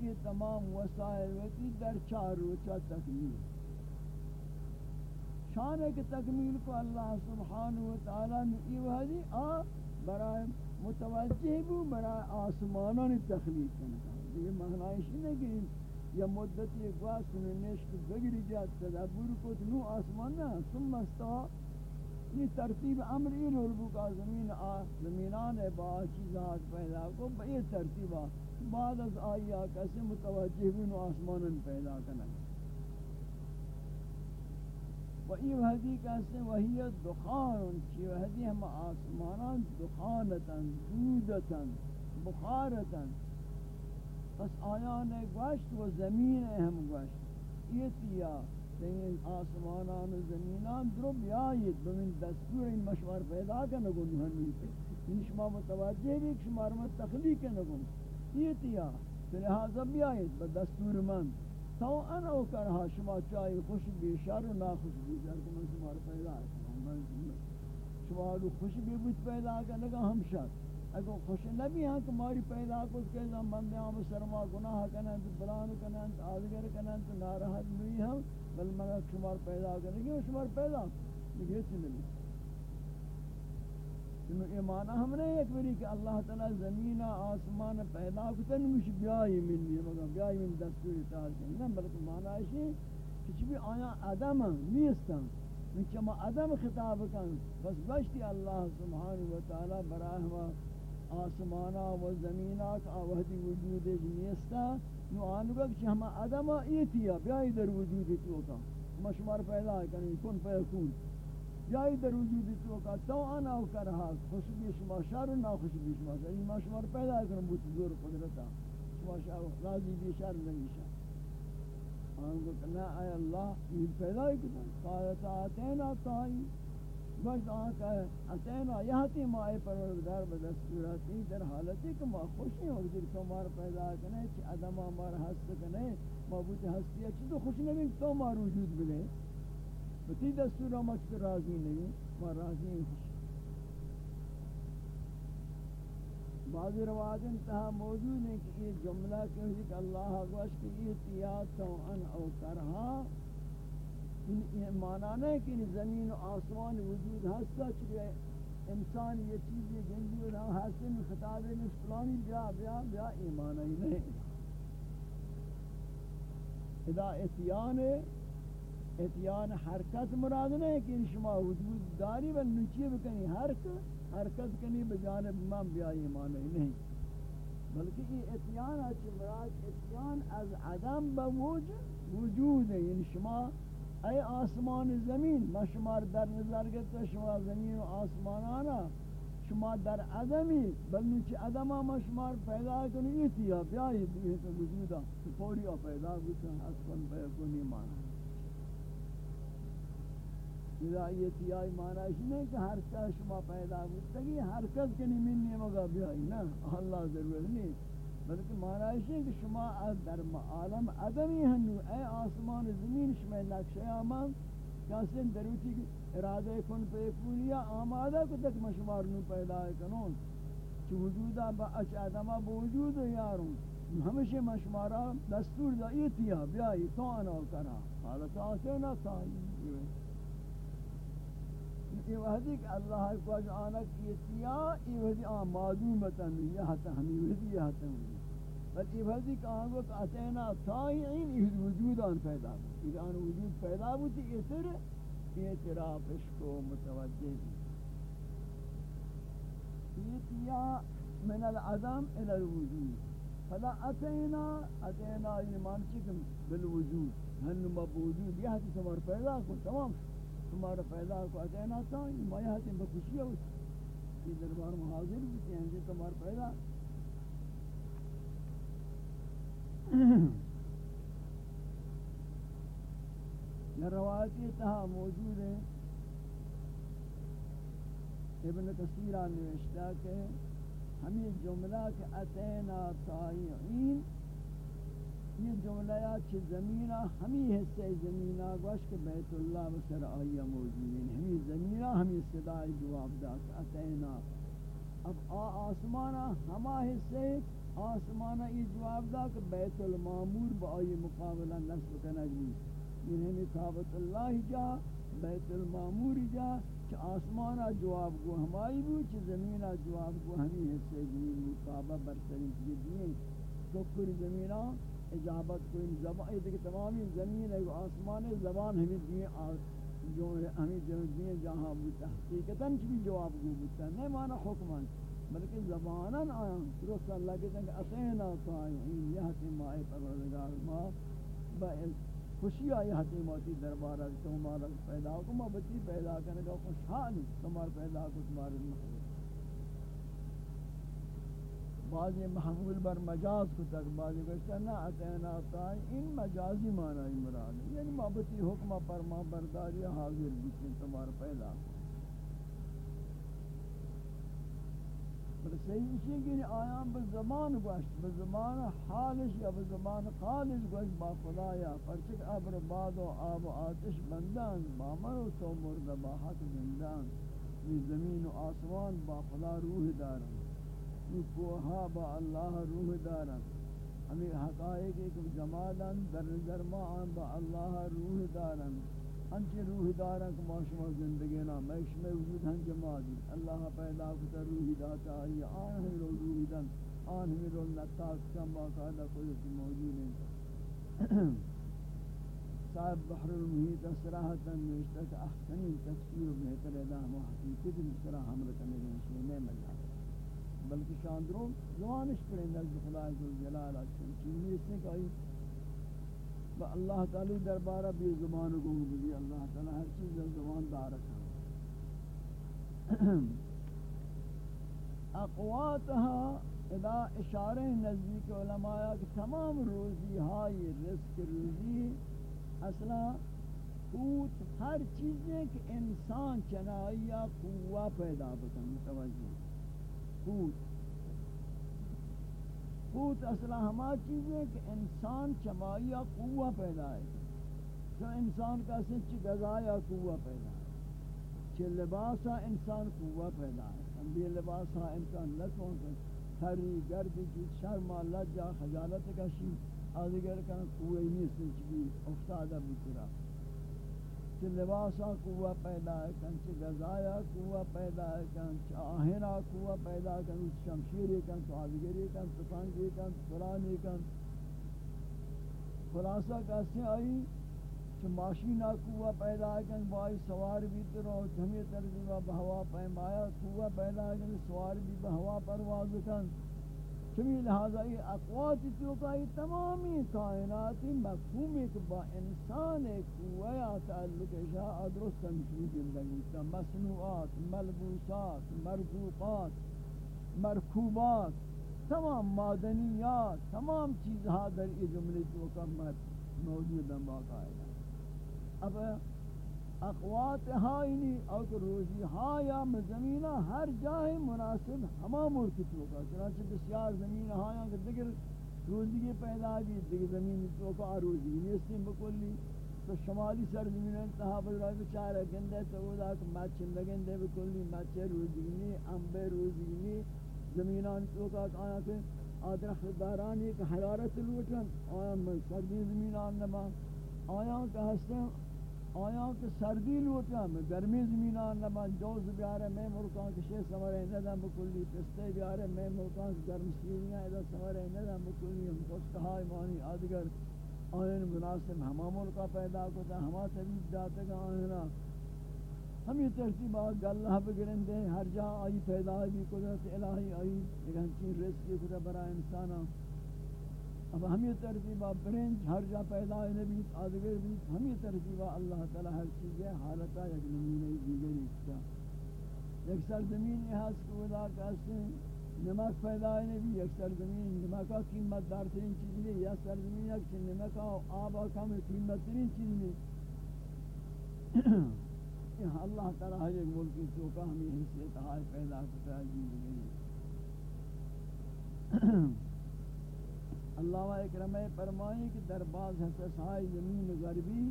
یہ تمام وسائل وتی در چار روچا تکمیل۔ شان ہے تکمیل کو اللہ سبحانہ و تعالی نے یہ وحدی آ، برائے متوجہ بو برائے آسمانوں نے تخلیق کرنا یہ معنی ہے نہیں کہ یا مدت ایک بار سننیش کو بگری جات تدبر کو نو آسمان نہ ثم استوا یہ ترتیب امر این علبو کا زمین آ، زمینان با چیزات پیدا کو یہ ترتیبہ بعد از آیا کسی متوجہ بین و آسمان پیدا کرنا و این وحدی کسی وحی دخان، چی وحدی ہم آسمانان دخانتا، دودتا، بخارتا۔ پس آیان گوشت و زمین ہم گوشت۔ یہ تیا این آسمانان و زمینان درو بیایید، بمین دستور این مشوار پیدا کنگون ہمیں این شما متوجہ بھی شما رمت تخلیق کنگون۔ یہ تیا لہذا بیایید بدستور من۔ تو انا اوکرها شما چاہی خوش بیشار و ناخوش بیشار کہ من شما پیدا کنم شما رو خوش بھی بود پیدا کنگا ہم شاد اگر خوش نبی ہیں کہ ماری پیدا کچھ کہ زم بندے ہم سرما گناہ کنن تو بلان کنن تو آدگر کنن تو ناراحت نہیں ہم بل مگر شمار پیدا کرنے گے شمار پیدا یہ چیز نہیں انہوں ایمان ہم نے ایک بری کہ اللہ تعالی زمین آسمان پیدا کرتا نہیں مجھے بیائی من نہیں مگر بیائی من دستور اتحاد کرنے نہیں، بلکہ معنی ہے کچھ بھی آیا آدم عدم نیستا من چما عدم خطاب کن، بس بشتی اللہ سبحانہ وتعالی براہ و آسمانا و زمینا کا وحدی وجود نیستا، نو آنگا کہ ہم آدم ایتیا، بیائی در وجود تو کا مشمار پیدا کنی کن پیکون بیائی در وجود تو کا تو آنا او کرہا خوشبی شما شار و نا خوشبی شما شار این مشمار پیدا کنی بوت زور قدرتا. شما شار راضی بی شار نہیں شار آنگا کہ نا اے اللہ یہ پیدا کنی قالت آتینا تائی بس آقا اتینا یہاں مائے پروردگار بدستوراتی در حالتی کہ ما خوشی ہو جر تو مار پیدا کنے چی ادم مار ہست کنے معبود ہستی اچھی تو خوش نہیں تو مار وجود ملے بتی دستورا ما چی راضی نہیں ما راضی ہیں خوش بعضی روایت انتہا موجود ہیں کہ یہ جملہ کہ اللہ گوش کہ یہ تیاد تو او کرہا این معنی نہیں کہ زمین و آسمان وجود ہستا چکے انسان یہ چیزیں گنجی و نام حسن خطاب میں فلانی بیا بیا بیا ایمان ہی نہیں ادا اتیان اتیان حرکت مراد نہیں کہ شما وجود داری و نچی بکنی حرکت حرکت کنی بجانب من بیا ایمان نہیں۔ بلکہ یہ اتیان اچھی مراد اتیان از عدم بوجود وجود ہے۔ یعنی شما اے آسمان زمین ما شمار در نظر گرتا شما زمین و آسمان آنا شما در عدمی بلنو چی عدم ما شمار پیدا کنی یہ تیا بیایی بیت وجودا پوری پیدا بیتا حسن بیکنی مانا اذا یہ تیائی مانا اس نہیں کہ ہر کس شما پیدا بیتا کہ ہر کس کے کنی منی مگا بیایی نا، اللہ ضرور نہیں۔ بلکہ معنی ہے کہ شما در عالم ادمی ہنو، اے آسمان زمین شما نقشہ آمان کسی دروتی ارادہ کن پہ کونیا آمادہ کو تک مشمار نو پیدا کنون۔ چو وجودا با اچ آدمہ بوجود یارون۔ ہمیشہ مشمارا دستور دا ایتیا بیائی تو انا کرا۔ حالت آتے نہ تائی۔ یہ وحدی کہ اللہ کو آنا کیتیا یہ وحدی آن معلومتا یہ حتا ہمیں وحدی یہ حتا ہمیں بل یہ وحدی کہ آن وقت اتینا تائعین یہ وجود آن پیدا بود. یہ آن وجود پیدا بود یہ سر اعتراف کو متوجہ بھی کیتیا من العدم الى الوجود. فلا اتینا اتینا یہ معنی چکم بالوجود ہنما بوجود یہ حتی سمار پیدا کو تمام شد. تمہارا پیدا کو [CLEARS THROAT] اتینا تھا یہ مایا ہاتیں بخوشی ہے یہ دربار میں حاضر بھی ہیں جی تمہارا پیدا. یہ روایتی تہا موجود ہے ابن کثیرہ نوشتہ کہ ہمیں جملہ کہ اتینا تائعین یہ جملہ یا چھ زمینہ ہمیں حصہ زمینہ گوش کہ بیت اللہ و سر آئیہ موجودین ہمیں زمینہ ہمیں صدای جواب دا اتینا. اب آ آسمانہ ہما حصے آسمانہ یہ جواب دا کہ بیت المامور با آئی مقابلہ نصب کنگی. یہ ہمیں کعبت اللہ جا، بیت المامور جا چھ آسمانہ جواب گو ہمائی بھی چھ زمینہ جواب گو ہمیں حصے زمین مقابہ برسرین کی دین تو زمینہ اجابت کوئی زبان ہے کہ تمامی زمین ہے آسمان زبان ہمیں دیے جو ہمیں جو دیے جہاں بھی حقیقتاً بھی جواب گو بتا نہیں مانا حکمان بلکہ زباناً آیا درست اللہ کے کہ اتینا طائعین یہتی مائی پروردگار ما با خوشی آئی حتی موتی دربارہ تمہارا پیدا کو ما بچی پیدا کرنے کا خوشحال تمہارا پیدا کو تمہارے مخلوق بعض محمول بر مجاز کو تک بعض گوشتا نا اتینا تائی ان مجازی معنی مراد یعنی محبتی حکمہ پر ما برداری حاضر بیچن تمہار پیدا بل صحیح اسی کہ آیان بزمان گوشت بزمان حالش یا بزمان خالش گوشت با خدایا، پرچک عبر باد و آب و آتش بندان با من و تو مرد، با حق زندان زمین و آسمان با خدا روح دارن۔ کوہا با اللہ روح دارن. ہمیں حقائق ایک جمالن، در نظر ما آن با اللہ روح دارن. ہنچے روح دارن کہ ما شما زندگی نا میش میں وجود ہن جمالی اللہ پیدا کتا روح داتا آئی، آن ہمیں رو روح دن. آن ہمیں رو نتاک کم باقاعدہ کوئی موجود ہے صاحب بحر المحیط صراحتا نوشتا کہ احسنی تفسیر بہتر ادام و حقیقت مصرح حمل کرنے کے مسئلے میں ملتا بلکہ شاندروں زبانش کریں نزد خدا جلال اچھن چیزی اس نے کہا با اللہ تعالی دربارہ بھی زبان کو بھی اللہ تعالی ہر چیز زبان دار ہے۔ اقواتها ادا اشارہ نزدیک علماء کہ تمام روزی ہائی رزق روزی، اصلا قوت ہر چیزیں کہ انسان چنائیہ قوہ پیدا بکن۔ متوجہ۔ قوت قوت اصلا ہما چیز ہے کہ انسان چمائیا قوہ پیدا ہے۔ جو انسان کا سچ گزایا قوہ پیدا ہے۔ چھ لباسا انسان قوہ پیدا ہے۔ ہم بھی لباسا انسان لکھوں سے تھری گردی کی شرما لجا خجالت کا شی آدھگر کا قوہ نہیں سچ بھی، افتادہ بکرا چھ لباسا قوہ پیدا ہے کن چھ غذایا قوہ پیدا ہے کن چھ آہنا قوہ پیدا کن چھ شمشیری کن چھ کن تفانگی کن فلانی کن۔ خلاصہ کسی آئی چھ ماشینہ قوہ پیدا کن بائی سوار بھی ترو جمعی ترجمہ بہوا پیمایا قوہ پیدا کن، سوار بھی بہوا پرواز کن۔ چمی لہذا یہ اقوات چوکائی تمامی کائناتی مفہوم ایک با انسان قویا تعلق شاہ درست سمجھوی زندگی تا مصنوعات، ملبوسات مرزوقات مرکوبات، تمام معدنیات، تمام چیزها در یہ جملے چوکا موجود ہیں باقاعدہ اب اقوات ہائنی اور روزی ہا یا زمینہ ہر جائے مناسب ہما مرکت ہوگا چنانچہ بسیار زمین ہایا کہ دیگر روزی کے پیدا بھی دیگر زمین تو کا روزی نیستی بکلی، تو شمالی سر زمین انتہا بزرگ بچارہ گندے تو وہ دا کہ مچ لگندے بکلی، مچ روزی نی امبے روزی نی زمینان تو کا آیا کہ آدرخت دارانی کہ حرارت لوٹن، آیا سردی زمینان نما، آیا کہ ہستن آیا کہ سردی لوٹا میں، گرمی زمینان نما جوز بیارے میں ملکان کے شے سمرے ندم بکلی، پستے بیارے میں ملکان کے گرم سیریاں ادھا سمرے ندم بکلی، ہم خوشکہا ایمانی آدگر، آئین مناسب ہما ملکا پیدا کرتا ہما طبیب جاتے گا آئینا۔ ہم یہ ترتیب آگا اللہ بگرن دیں ہر جا آئی پیدا بھی قدرت الہی آئی ایک ہنچین رزق کی برا انسانا۔ اب ہم یہ ترتیبہ برنج ہر جا پیدا نبی آدگر بھی ہم یہ ترتیبہ اللہ تعالی ہر چیز ہے حالتا یک نمونہ دیگری اکتا یک سرزمین یہ حس کو ادا کہتے ہیں، نمک پیدا نبی، یک سرزمین نمکا قیمت دارترین چیز نہیں، یا سرزمین یک چیز نمکا آبا کم قیمت ترین چیز نہیں۔ [CLEARS THROAT] اللہ تعالی ہر ایک ملکی چوکا ہمیں حصیت آئے پیدا کرتا ہے جی [CLEARS THROAT] اللہ اکرم فرمائی کہ در باز حسس ہائی زمین غربی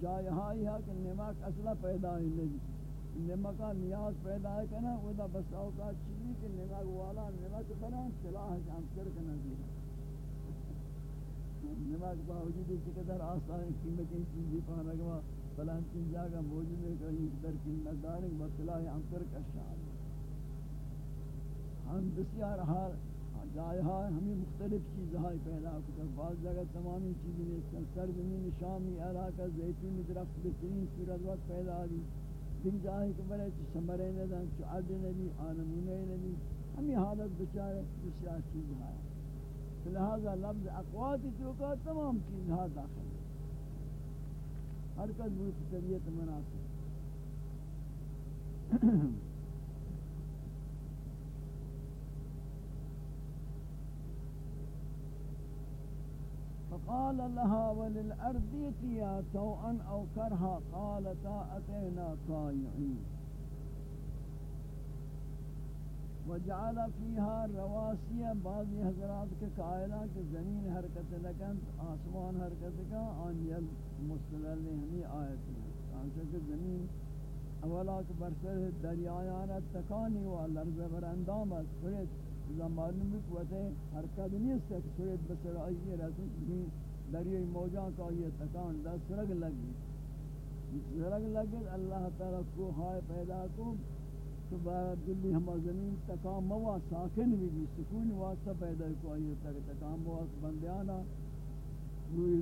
جائے ہائی ہا کہ نمک اصلا پیدا ہے نہیں۔ نمکا نیاز پیدا ہے کہ وہ دا بس اوقات چیزی کہ نمک والا نمک بنا، سلاح جام کر کے نظیر نمک باوجود اس کے در آسان قیمتی چیزی پانا گوا فلان تین جاگہ موجود ہے کہ در قیمت داریں بسلاح جام کر کے ہم بسیار حال جائے ہمیں مختلف چیزیں پیدا کرتا بعض جگہ تمامی چیزیں نہیں سر زمین، شامی علاقہ زیتون درخت بہترین صورت وقت پیدا ہوئی دن جائے کہ بڑے سمرے ندن چو عد نبی آنمونے نبی ہمیں حالت بچارے بسیار چیز ہے لہذا لفظ اقوات جو تمام چیز ہاں داخل ہر کس بہت طبیعت مناسب۔ فقال لها وللأرض يا توعا أو كرها قالتا أتينا طائعين وجعل فيها رواسي بعض حضرات کے قائلہ کہ زمین حرکت لکن، آسمان حرکت کا، آن یل مستدل ہمیں یعنی آیت ہے آنچہ کہ زمین اولا کہ برسر دریایانا تکانی و لرز براندامت فرد معلوم ہے کہ حرکت نہیں ہے کہ سورت بسر آئیے رہتے ہیں دریائی موجان کا یہ تکان دا سرگ لگی. سرگ لگی اللہ تعالیٰ کو ہائے پیدا کو تو بعد دلی ہما زمین تکان موا، ساکن بھی بھی سکون واسطہ پیدا کو آئیے تک تکان موا، بندیانا روی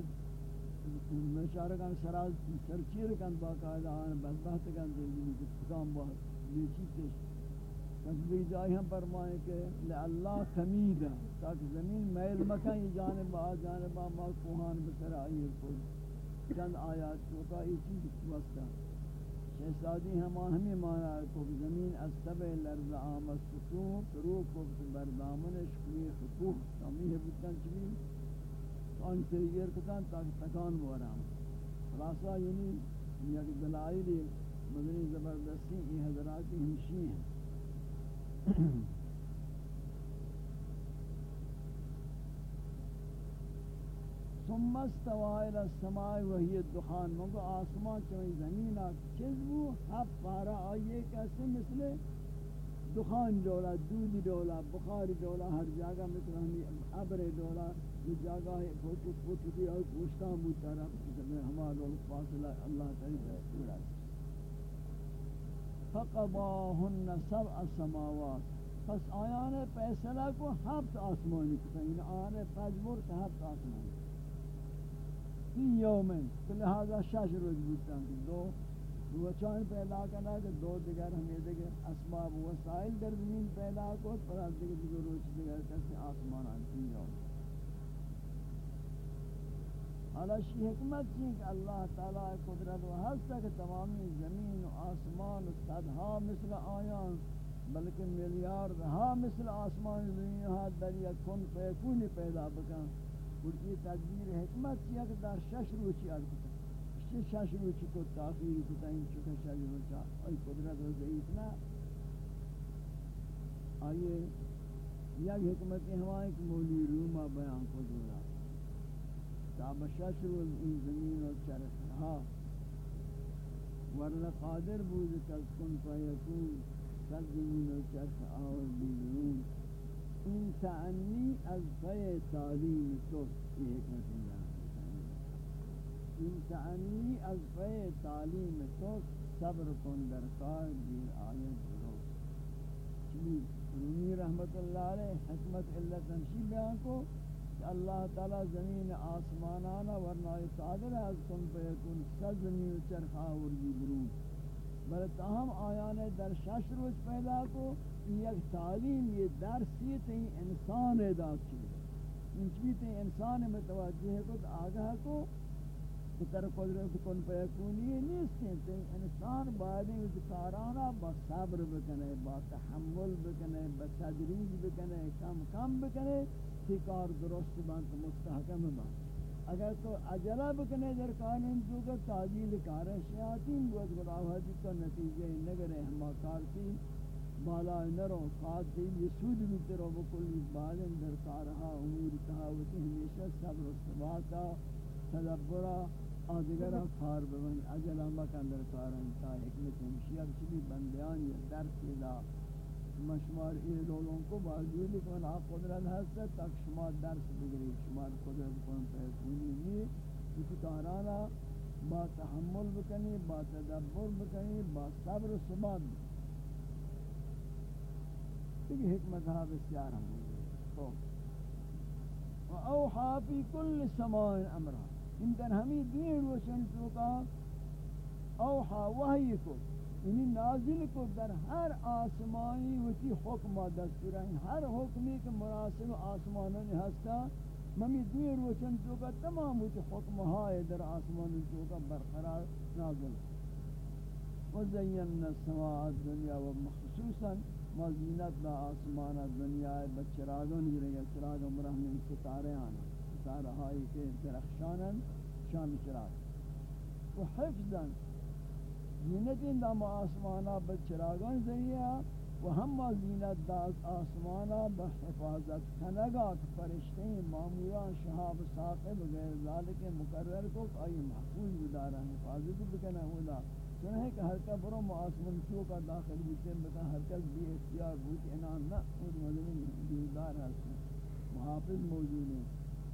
مشارکان سراز سرچیر کن باقاعدہ آن بدبخت کن دیگی تکان موا بیچی تشت تصویر جائے ہم فرمائیں کہ لاللہ خمید تاکہ زمین میل مکہ یہ جانب آ جانب آ، مال کوہان بسر آئی ہے چند آیات چوکا یہ چیز وقتا شہزادی ہم ہمیں مانا کو زمین از سب لرز آمد سکون کرو کو بردامن شکوی حقوق سمیح بکن چوی آن تیگر کتن تاکہ تکان بورام خلاصہ یعنی یک دلائل مدنی زبردستی، یہ حضرات ہمشی ہیں۔ ثم استوى الى السماء وهي الدخان. مگو آسمان چوئی زمین چیز بو؟ ہب پارا آئیے کیسے مثل دخان ڈولا دودھ ڈولا بخار ڈولا ہر جگہ مثل ہمیں عبر ڈولا یہ جگہ ہے پھوٹو پھوٹو دی اور پوچھتا ہوں طرف ہمارا فاصلہ اللہ تعالی دستور ہے فقضاهن سبع سماوات پس آیان فیصلہ کو ہفت آسمانی کتا یعنی آیان فجبور کا ہفت آسمانی. فی یومن لہذا شش روز بودتا ہے دو وچان پیدا کرنا کہ دو دیگر ہمیں دیگر اسباب وسائل در زمین پیدا کو، پر دیگر دیگر روز دیگر کسی آسمان آنتی یوم. حالا شی حکمت چی کہ اللہ تعالی قدرت و حس کہ تمامی زمین و آسمان و صدہا مثل آیان بلکہ میلیارد ہا مثل آسمان زمین ہا دریا کن فیکون پیدا بکن. اور یہ تدبیر حکمت چی کہ در شش روچی آدھتا چی شش روچ کو تاخیر کتا این چکا شش روچا ای قدرت و ضعیف نا آئیے یک حکمت ہمائیں کہ مولی روما بیان کو دولا تاب شش روز این زمین و چرخ ہا ورنہ قادر بود کل کن پا یکون کل زمین و چرخ آور بیرون. این تعنی از پی تعلیم تو یہ حکمت این تعنی از پی تعلیم تو صبر کن در کار دیر آیت درست چلی رومی رحمت اللہ علیہ حکمت اللہ تنشی بیان کو. اللہ تعالی زمین آسمانانا ورنہ قادر ہے کن پہ کن سز زمین چرخا ورگی برون بلے تاہم آیان در شش روز پیدا کو یک تعلیم، یہ درسی تی انسان ادا کی۔ انچوی تی انسان متوجہ کو آگاہ کو تر قدرت کن پیکونی نیست تی انسان بعد اس کارانا با صبر بکنے، با تحمل بکنے، با تدریج بکنے، کم کم بکنے۔ تی کار درست بانت مستحکم بانت اگر تو عجلہ بکنے در قانون تو کا تعجیل کار شیاطین بود گناہاتی کا نتیجہ نگرے ہما کارتی بالا نرو خاص دی یسود بھی تیرو بکلی بالن در کارہا امور تہاوتی ہمیشہ صبر و ثباتا تدبرہ آدگر کار ببن اجل بکن در کارن تا حکمت ہمشیر چلی بندیان یا در سیدا مشمار ای رولوں کو باوجود کہ من آپ قدرت ہستا تک شما درس بگری شما قدرت کن پیکونی نہیں اسی کارانا با تحمل بکنی با تدبر بکنی با صبر و ثبات بکنی حکمت ہا بسیار ہم و اوحا فی کل سماع امرہ ان در ہمیں دین روشن چوکا اوحا وحی کو یعنی نازل کو در ہر آسمانی وچی حکم دستور ہیں۔ یعنی ہر حکمی کے مناسب آسمانوں ہستا۔ ممی دین روشن چوکا تمام وچی حکم ہائے در آسمان چوکا برقرار نازل۔ وزین السماء الدنیا و مخصوصا مزینت دا آسمان دنیا بچراغن گرے چراغ مرحمن ستارے آنا سارہائی کے درخشانا شان چراغ۔ و حفظا زینت دام آسمانا بچراغان ذریعہ و ہم زینت دا آسمانا بحفاظت کنگا کہ فرشتے معموران شہاب ساقب غیر ذالک مقرر کو آئی محفوظ بدارا حفاظت بکنا ہودا سنہ ہے کہ ہر کا برو آسمان کیوں کا داخل بیتے بکا ہر کس بھی اختیار بوت انان نہ خود مدنی دیدار ہے محافظ موجود ہیں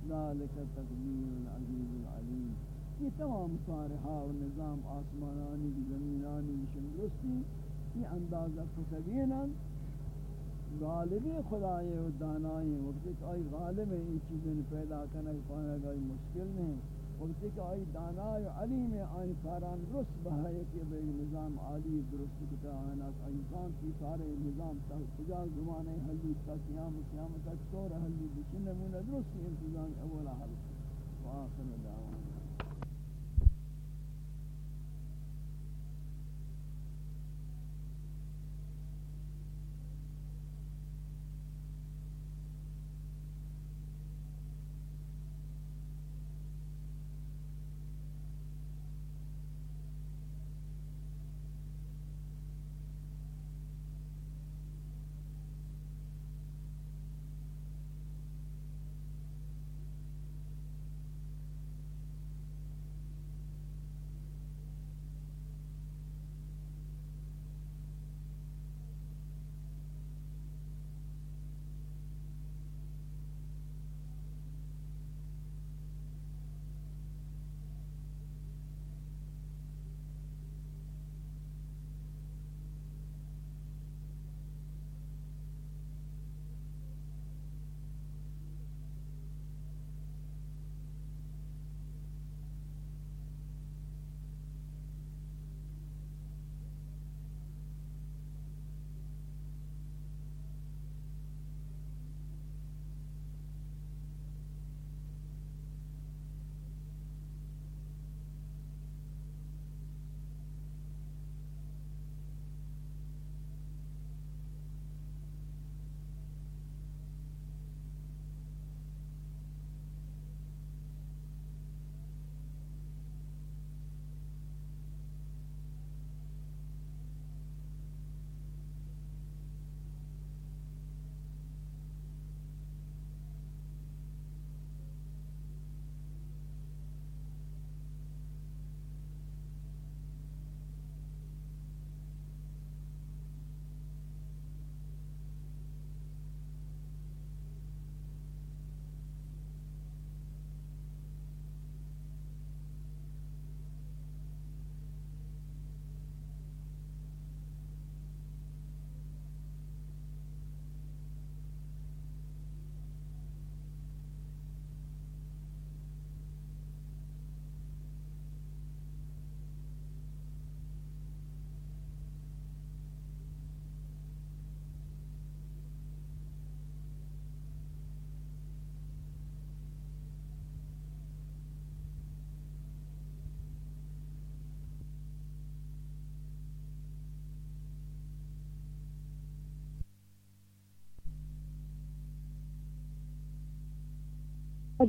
ذالک تقدیر العزیز العلیم. یہ تمام کارہا و نظام، آسمانانی و زمینانی شندرستی یہ اندازہ فتگینا غالبی خدای و دانائی وقت کہ آئی غالب ہے یہ چیزیں پیدا کرنے پانا گئی مشکل نہیں وقت کہ آئی دانائی و علیم آئی کاران رس بہائی کہ بے نظام عالی، درست کتا آنا۔ انسان کی کار نظام تا کجا زمانے حلی تا قیام قیامت تک طور حلی بچن نمونہ درست انتظام اولا حل۔ وآخر دعوانا۔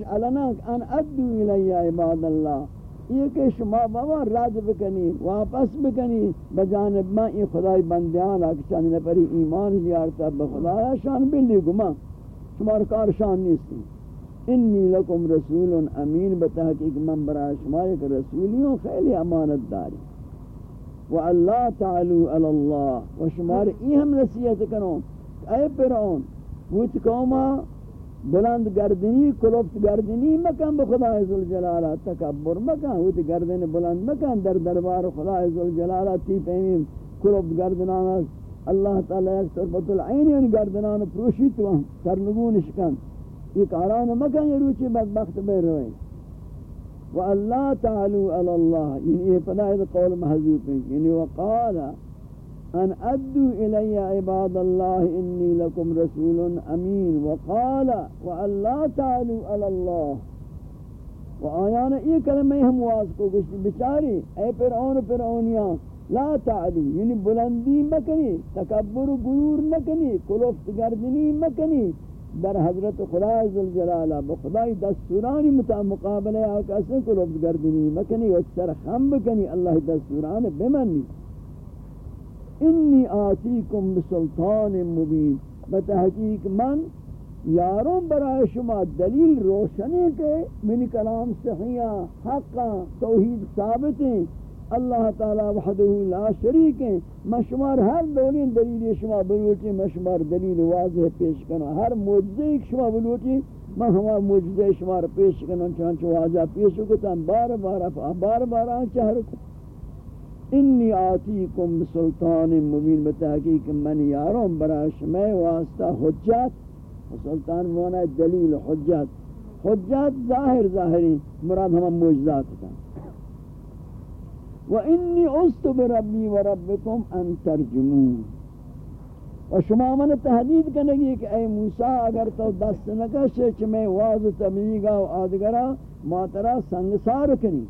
علنا ان ادو الی عباد اللہ. یہ کہ شما بابا رد بکنی، واپس بکنی، بجانب ما این خدای بندیان اک چند نفری ایمان زیارتا بخدایا شان بلی گما شما کار شان نیستی. انی لکم رسول امین بتحقیق من برای شما ایک رسولیوں خیلی امانت داری. و اللہ تعالو علی اللہ و شمار ای ہم نصیحت کروں اے فرعون وچ قوما بلند گردنی، کلوفت گردنی مکان بخدا عزل جلالہ تکبر مکان وچ گردن بلند مکان در دربار خدا عزل جلالہ تی پیمیم کلوفت گردنانا اللہ تعالی ایک طرفت العین یعنی گردنان پروشی تو ہم سرنگون شکن. یہ کاران مکان یہ روچی بدبخت بے روئے واللہ تعالو علی اللہ یعنی یہ پدائد قول محضوب ہے یعنی وقال ان ادو الی عباد اللہ انی لکم رسول امین وقال واللہ تعالو علی اللہ و آیانا یہ کلمہ ہم واضح کو گشتی بچاری، اے فرعون، فرعونیاں، لا تعلو یعنی بلندی مکنی، تکبر و غرور نکنی کلفت گردنی مکنی. در حضرت خدا عزالجلالہ بخدای دستورانی مقابلہ آکا سن کو گردنی مکنی، و سر خم بکنی اللہ دستوران بمنی. انی آتیکم بسلطان مبین۔ بتحقیق من، یاروں برای شما دلیل روشنے کے من کلام صحیح حقا توحید ثابت ہیں اللہ تعالی وحدہ لا شریک ہے مشمار ہر دولین دلیل شما بلوٹی مشمار دلیل واضح پیش کرنا ہر معجزہ شما بلوٹی میں ہما معجزہ شما پیش کرنا چانچہ واضح پیش کرتا بار بار بار بار چہر انی آتیکم بسلطان مبین بتحقیق من یاروں برا شما واسطہ حجت. سلطان مونا دلیل حجت. حجت ظاہر ظاہری مراد ہم معجزات تھا و انی است بربی و ربکم ان ترجمون. و شما من تحدید کنگی کہ اے موسیٰ، اگر تو دست نکشے چھ میں واضح تبلیغا و آدگرا، ما ترا سنگسار کنی.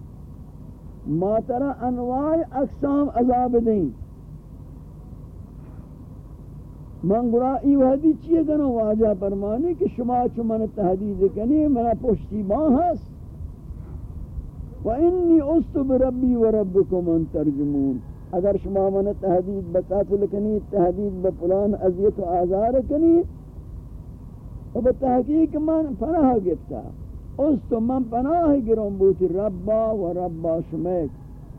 ما ترا انواع اقسام عذاب دیں۔ من گرا ای وحدی چیئے کنو واجہ پرمانی کہ شما چھ من تحدید کنی منا پشتی باں ہست۔ وانی است بربی و ربکم ان ترجمون۔ اگر شما من تهدید بقاتل کنی تهدید بفلان اذیت و آزار کنی و بتحقیق من پناہ گفتا است من پناہ گرم بوتی ربا و ربا شمیک.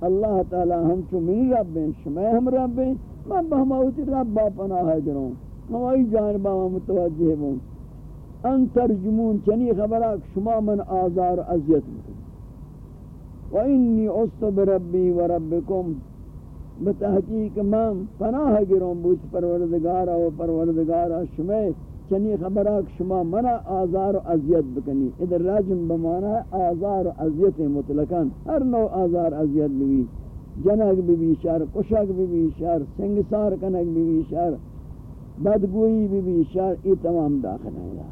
اللہ تعالی ہم چو منی رب ہیں شمی ہم رب ہیں من بہماوتی ربا پناہ گرم ہمائی جانبا ہم متوجہ بون. ان ترجمون چنی خبرہ شما من آزار و اذیت و انی اصب ربی و ربکم. بتحقیق من پناہ گرون بوچ پروردگارا و پروردگارا شما چنی خبرہ شما منا آزار و عذیت بکنی. ادھر راجم بمانا ہے آزار و عذیت مطلقاً. ہر نوع آزار عذیت بھی جنگ بھی بھی شر کشک بھی بھی شر سنگسار کنک بھی بھی شر بدگوئی بھی بھی شر یہ تمام داخل ہے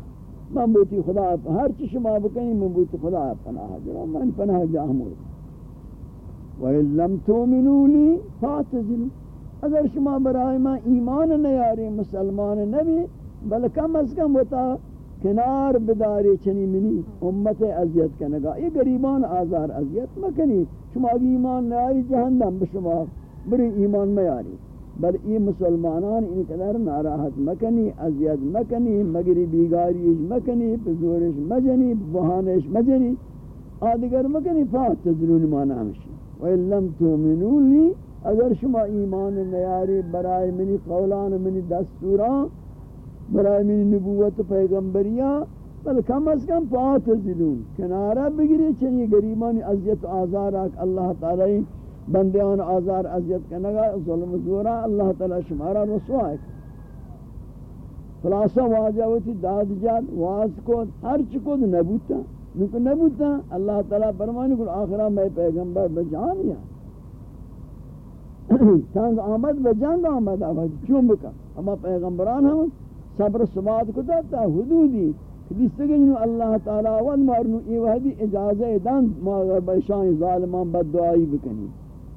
من بوتی خدا ہر چی شما بکنی، من بوتی خدا پناہ جرا من پناہ جا ہمور وَإِن لَمْ تُؤْمِنُوا لِي فَاعْتَزِلُوا. اگر شما برای ما ایمان نیاری مسلمان نبی بل کم از کم ہوتا کنار بداری چنی منی، امت عذیت کنگا یہ گریبان آزار عذیت مکنی۔ شما ایمان نیاری، جہنم بشما بری ایمان میاری۔ بل ای مسلمانان ان قدر ناراحت مکنی، اذیت مکنی مگری بیگاریش مکنی پزورش مجنی بہانش مجنی۔ آدگر مکنی فات تزرون مانا ہمشی وَإِن لَمْ تُؤْمِنُوا لِي اگر شما ایمان نیاری، برای منی قولان، منی دستوران برای منی نبوت پیغمبریان بل کم از کم فات تزرون کنارہ بگری چنی گریبانی عذیت و آزارک اللہ تعالی، بندیان آزار عذیت کنگا ظلم زورا اللہ تعالی شمارا رسوا ہے خلاصہ واجہ ہوتی داد جاد واز کو ہر چکود نبوتا نکو نبوتا اللہ تعالی فرمانی کل آخرہ میں پیغمبر بجان یا. [CLEARS THROAT] تنگ آمد بجنگ آمد آمد چون بکا اما پیغمبران ہم صبر سبات کو دیتا حدودی. دیستگی اللہ تعالی ود مارنو ای وحدی اجازہ دن ما بشان ظالمان بد دعائی بکنی.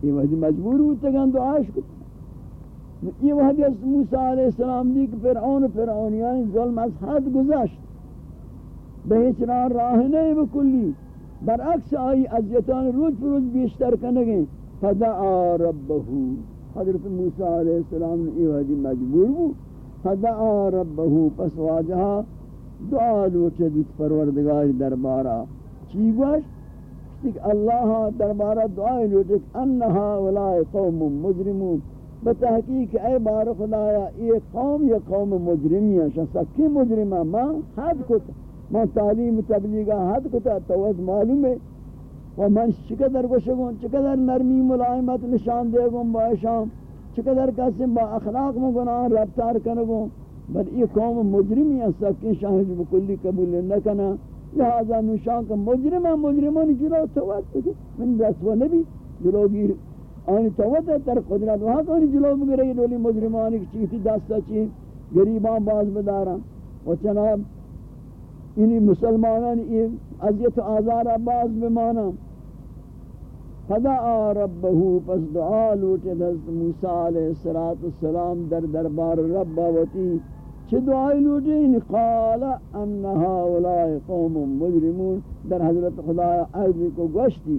یہ وحدی مجبور ہوتا گا دعاش کو یہ وحدی از موسیٰ علیہ السلام دی کہ فرعون فرعونیان ظلم از حد گزشت بہیچ راہ راہ نہیں بکلی برعکس آئی عزیتان روز روز بیشتر کنگیں فدعا ربہو حضرت موسیٰ علیہ السلام نے یہ وحدی مجبور ہو فدعا ربہو پس واجہا دعا لوچے دیت پروردگاری دربارہ چی گوش؟ کہ اللہ دربارہ دعا لوچے انہا ولا قوم مجرمون۔ بتحقیق اے بار خدایا، یہ قوم یہ قوم مجرمی ہے شخصا کی مجرمہ ماں حد کتا ماں تعلیم تبلیغہ حد کتا توز معلوم ہے۔ و من چقدر گوشگون، چقدر نرمی، ملائمت، نشان دے گون با شام۔ چقدر قسم با اخلاق میں گناہ رفتار کنگون بل یہ قوم مجرمی ہے سکی شاہد بکلی قبول نہ کنا لہذا نشان کا مجرم ہے مجرمان جلو توت من رسول نبی، جلو گیر آنی توت ہے تر قدرت وہاں تو آنی جلو بگرے دولی مجرمانی کی چیزی دستا چی گریبان باز بدارا و چناب انہی مسلمانان یہ عذیت و آزار باز بمانا فدعا ربہو پس دعا لوٹے دست موسیٰ علیہ السلام در دربار رب وطی چھ دعائی لوٹے قال انہا اولائی قوم مجرمون، در حضرت خدا عزی کو گوشتی،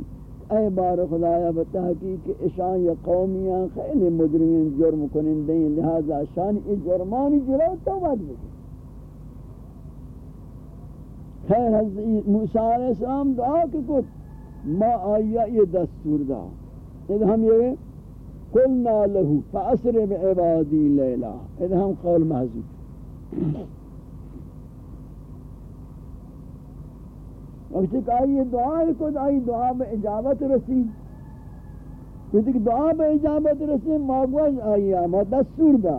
اے بار خدایا بتحقیق اشان یا قومیاں خیلی مجرمین جرم کنن دیں لہذا شان ای جرمانی جلو توبت بکن. خیر حضرت موسیٰ علیہ السلام دعا کی کچھ ما آیا یہ دستور دا. اذا ہم یہ قلنا له فأسر بعبادی لیلا. اذا ہم قول محضوب. وقت کہ آئی دعا کو آئی دعا میں اجابت رسید. وقت کہ دعا میں اجابت رسید ما گوش آئی ما دستور دا.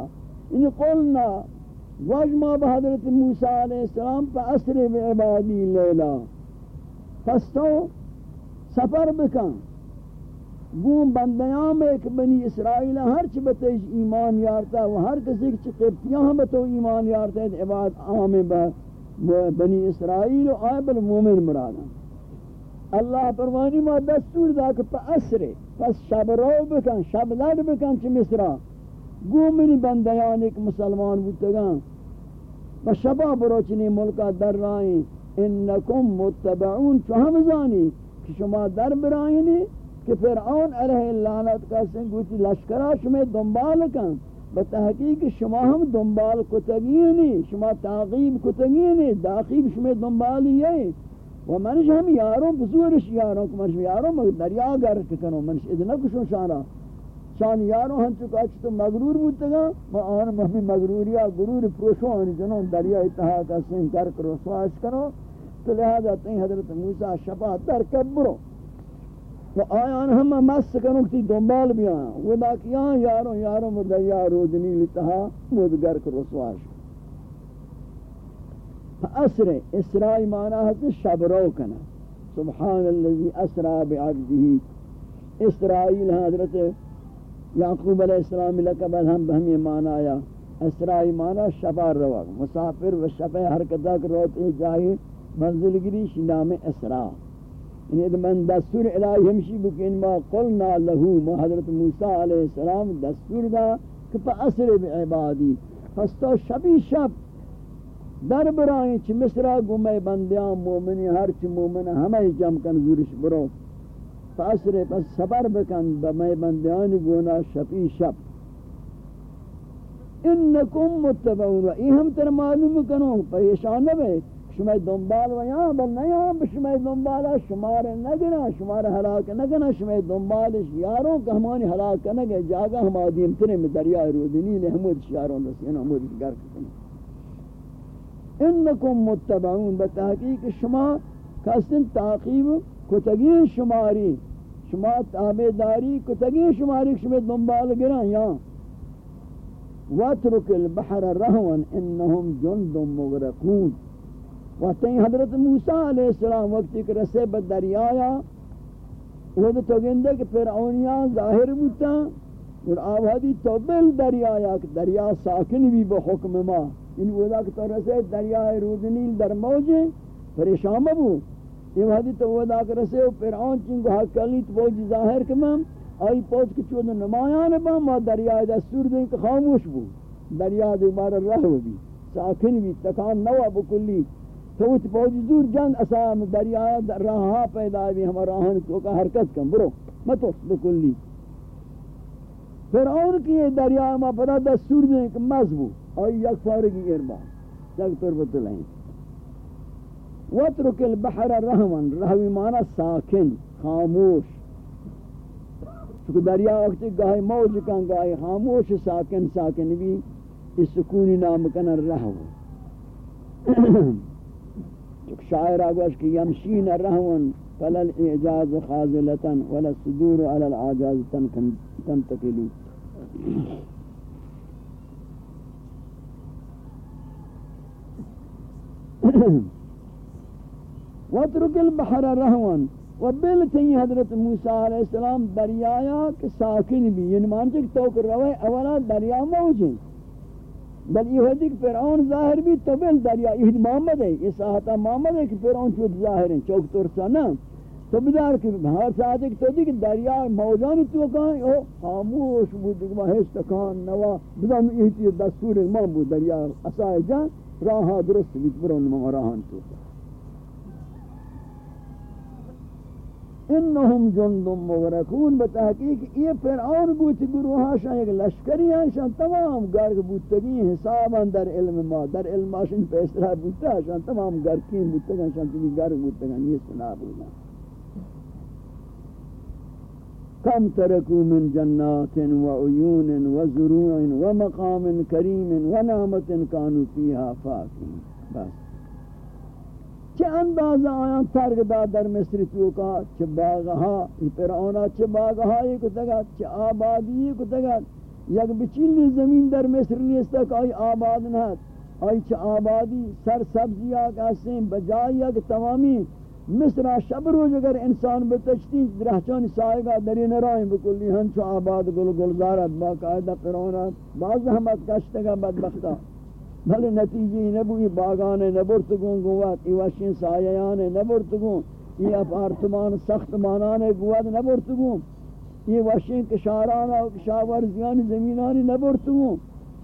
ان قلنا گوش ما بحضرت موسیٰ علیہ السلام فأسر بعبادی لیلا. فستو سفر بکن. گون بندیاں میں ایک بنی اسرائیل ہر چی بتیش ایمان یارتا و ہر کسی چی قبطیاں ہم بتو ایمان یارتا ہے عباد عام بنی اسرائیل و آئے مومن مرادا اللہ پروانی ما دستور دا کہ پا اسرے پس شب رو بکن، شب لڑ بکن چی مصرا گون منی بندیان ایک مسلمان بودتگان و شبا بروچنی ملکہ در رائیں، انکم متبعون، چو ہم زانی؟ کہ شما در برائنی کہ فرعون علیہ اللعنت کا سنگوچی لشکرہ شما دنبال کن بتحقیق شما ہم دنبال کتگینی شما تعقیب کتگینی داقیب شما دنبالی ہے و منش ہم یاروں بزورش یاروں کو منش یاروں مگر دریا گر کنو منش ادنا کشون شانا شان یاروں ہم چکا چھتو مغرور بودتا گا، ما آن مہمی مغروریا غرور پروشو آنی جنون دریا اتحاق سنگ کر کرو سواس کرو تو لہذا تین حضرت موسیٰ شفاعت در کبرو و آیان ہم مست کنو کتی دنبال بیان وہ دا کیان یاروں یاروں مردیا رودنی لتہا مدگر کر رسواش۔ فأسر اسرائی معنی ہے شب رو کنا۔ سبحان اللذی اسرا بعبده اسرائیل حضرت یعقوب علیہ السلام لکبل ہم بہمی معنی آیا۔ اسرائی معنی شبار روا۔ مسافر و شفہ حرکتہ کر روتے جاہی منزل گری نام اسرا. یعنی من دستور الہی ہمشی بکن ما قلنا لہو، ما حضرت موسیٰ علیہ السلام دستور دا کہ پا اسر بعبادی پس تو شبی شب در برائیں چھ مصرہ گمے بندیاں مومنی، ہر چھ مومن ہمیں جم کن زورش برو. پا اسر پس سبر بکن بمے بندیان گونا شبی شب. انکم متبعون ای ہم تر معلوم کنو، پریشان نہ بے شما دنبال و یا بل نه نیا شما دنبال شمار نگنا شمار ہلاک نگنا شما دنبال یاروں کہ ہمانی ہلاک نگے جاگا ہم آدیم تنے میں دریا رودنی نے ہمود شیاروں رسی ہمود گر کتنے انکم متبعون بتحقیق شما کسن تعقیب کتگین شماری، شما تابداری کتگین شماری شما دنبال گران یا واترک البحر رہون انہم جند مغرقون۔ وقتی حضرت موسیٰ علیہ السلام وقتی کہ رسے بدریا آیا وہ تو گندے کہ فرعونیاں ظاہر بوتا، اور آبادی تو بل دریا آیا کہ دریا ساکن بھی بحکم ما۔ ان ودا کہ تو رسے دریا رودنیل در موجے پریشان بو۔ یہ وحدی تو ودا کہ رسے فرعون چنگو حق کلیت بوجی ظاہر کمم آئی پوچھ کے چود نمایان با ما دریا دستور دیں کہ خاموش بو۔ دریا دوبارہ رہ بھی۔ ساکن بھی، تکان نوا بکلی۔ تو اس پوجی دور جان اسام دریا راہا پیدا بھی ہم راہن کو کا حرکت کم، برو متو بکلی فرعون کی دریا ما پدا دستور دیں کہ مذبو اور یک فارگی اربا، یک تربت لہیں واترک البحر رحمن رحوی مانا ساکن، خاموش۔ چونکہ دریا وقت گاہی موج کن، گاہی خاموش، ساکن ساکن بھی، اس سکونی نام کن رحو [CLEARS THROAT] چونکہ شاعر آگوش کہ یمشین رحون فلل اعجاز خازلتا ولا صدور على العاجاز تنتقلو [COUGHS] واترک البحر رحون و بلتنی حضرت موسیٰ علیہ السلام دریایا کہ ساکن بھی یعنی مانچہ کہ توکر روئے اولا دریا موجیں بل یہ ہے کہ فرعون ظاہر بھی تبل دریا یہ محمد ہے، یہ ساہتا محمد ہے کہ فرعون چود ظاہر ہیں، چوک ترسا نا۔ تو بدار کہ ہر ساحت ایک تو دیکھ دریا موجانی تو کہاں او خاموش بود کہ وہاں استکان نوا۔ بدان یہ دستور ما بود دریا، اسائے جان راہا درست بیت برون مراہان تو۔ انہم جند مغرقون بتحقیق یہ فرعون بوتی گروہا شاہ ایک لشکری ہیں شان، تمام گرگ بوتگی حسابا در علم ما، در علم ما شان پیسرہ بوتا شان، تمام گرکین بوتگی شان تمی گرگ بوتگی یہ سنا بودا کم ترکو من جنات و عیون و زروع و مقام کریم و نعمت کانو فیها فاکین بس. چه اندازه آیان ترگ داد در مصر تو کا چه باغها فرعون چه باغهایی کتگد چه آبادی کتگد یک بچیلی زمین در مصر نیست که آئی آباد نهد. آئی چه آبادی، سر سبزی آگا سیم بجایی که تمامی. مصر شب روز اگر انسان بتشتی درہچان سائے دری نرائیں بکلی. ہنچو آباد گل گلزارت باقاعدہ فرعون بعض حمد کشتگا بدبختہ بھلے نتیجی نبوی باغان نبرتگون گوات ای وشین نبرتگون ای اپارتمان سختمانان گوات نبرتگون ای وشین کشاران و کشاورزیان زمینان نبرتگون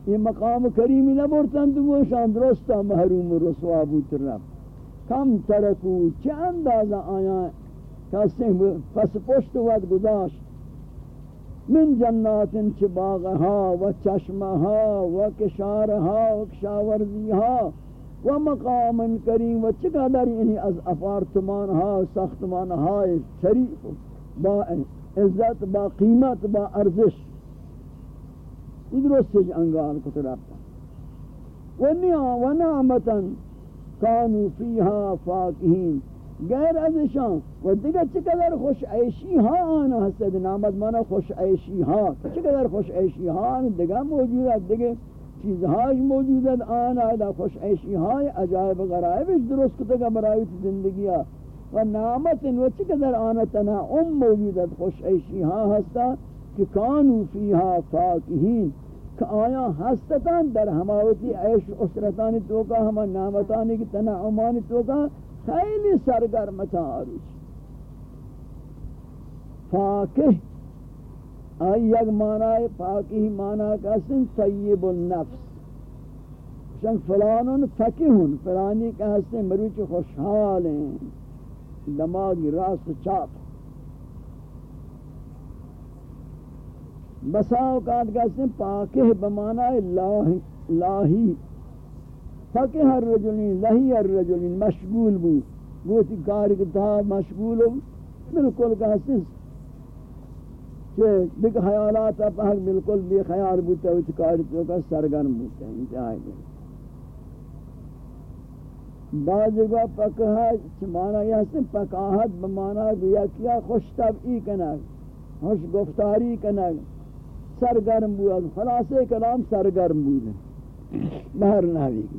ای مقام کریمی نبرتندگون شان درستا محروم رسوا بوت رب۔ کم ترکو، چه اندازه آیان کسی پس پشت ود گذاشت۔ من جنات چ باغها و چشمها و کشارها و کشاورزیها و مقام کریم و چقدر یعنی از اپارتمانها ساختمانها شریف با عزت با قیمت با ارزش درست انگار کو رابطہ و نعمتا کانو فیها فاکہین. غیر از شان و دیگه چقدر خوش عیشی ها آن هست نامد مانا خوش عیشی ها چقدر خوش عیشی ها آن دیگه موجود است. دیگه چیزهاش موجود است. آن آیدا خوش عیشی های عجایب غرائبش درست کتگا برای زندگی ها و نعمت و چقدر آن تناعم موجود است. خوش عیشی ها هستا که کانو فیها فاکهین. کہ آیا ہستتان در ہماوتی عیش اسرتانی توکا ہما نعمتانی کی تناعمانی توکا خیلی سرگرمتا آروش فاکہ، آئی یک معنی فاکہ معنی کسن طیب النفس۔ شنگ فلانون فکہن فلانی کہستے مروچ خوشحال ہیں۔ دماغی راست چاپ۔ بسا اوقات کہستے پاکہ بمعنی لاہی۔ فقہ الرجلین لہی الرجلین مشغول بو۔ گوتی کاری کتا مشغول ہو۔ بالکل کہتے کہ دیکھ خیالات اپاک بالکل بے خیال بوتا ہے کاری تو کا سرگرم بوتا ہے انتہائی دے بعض جگہ پکہ چمانا یہ سے پکاہت بمانا گویا کیا خوش طبعی کنگ خوش گفتاری کنگ سرگرم بوتا خلاصے کلام سرگرم بوتا بہر ناوی کی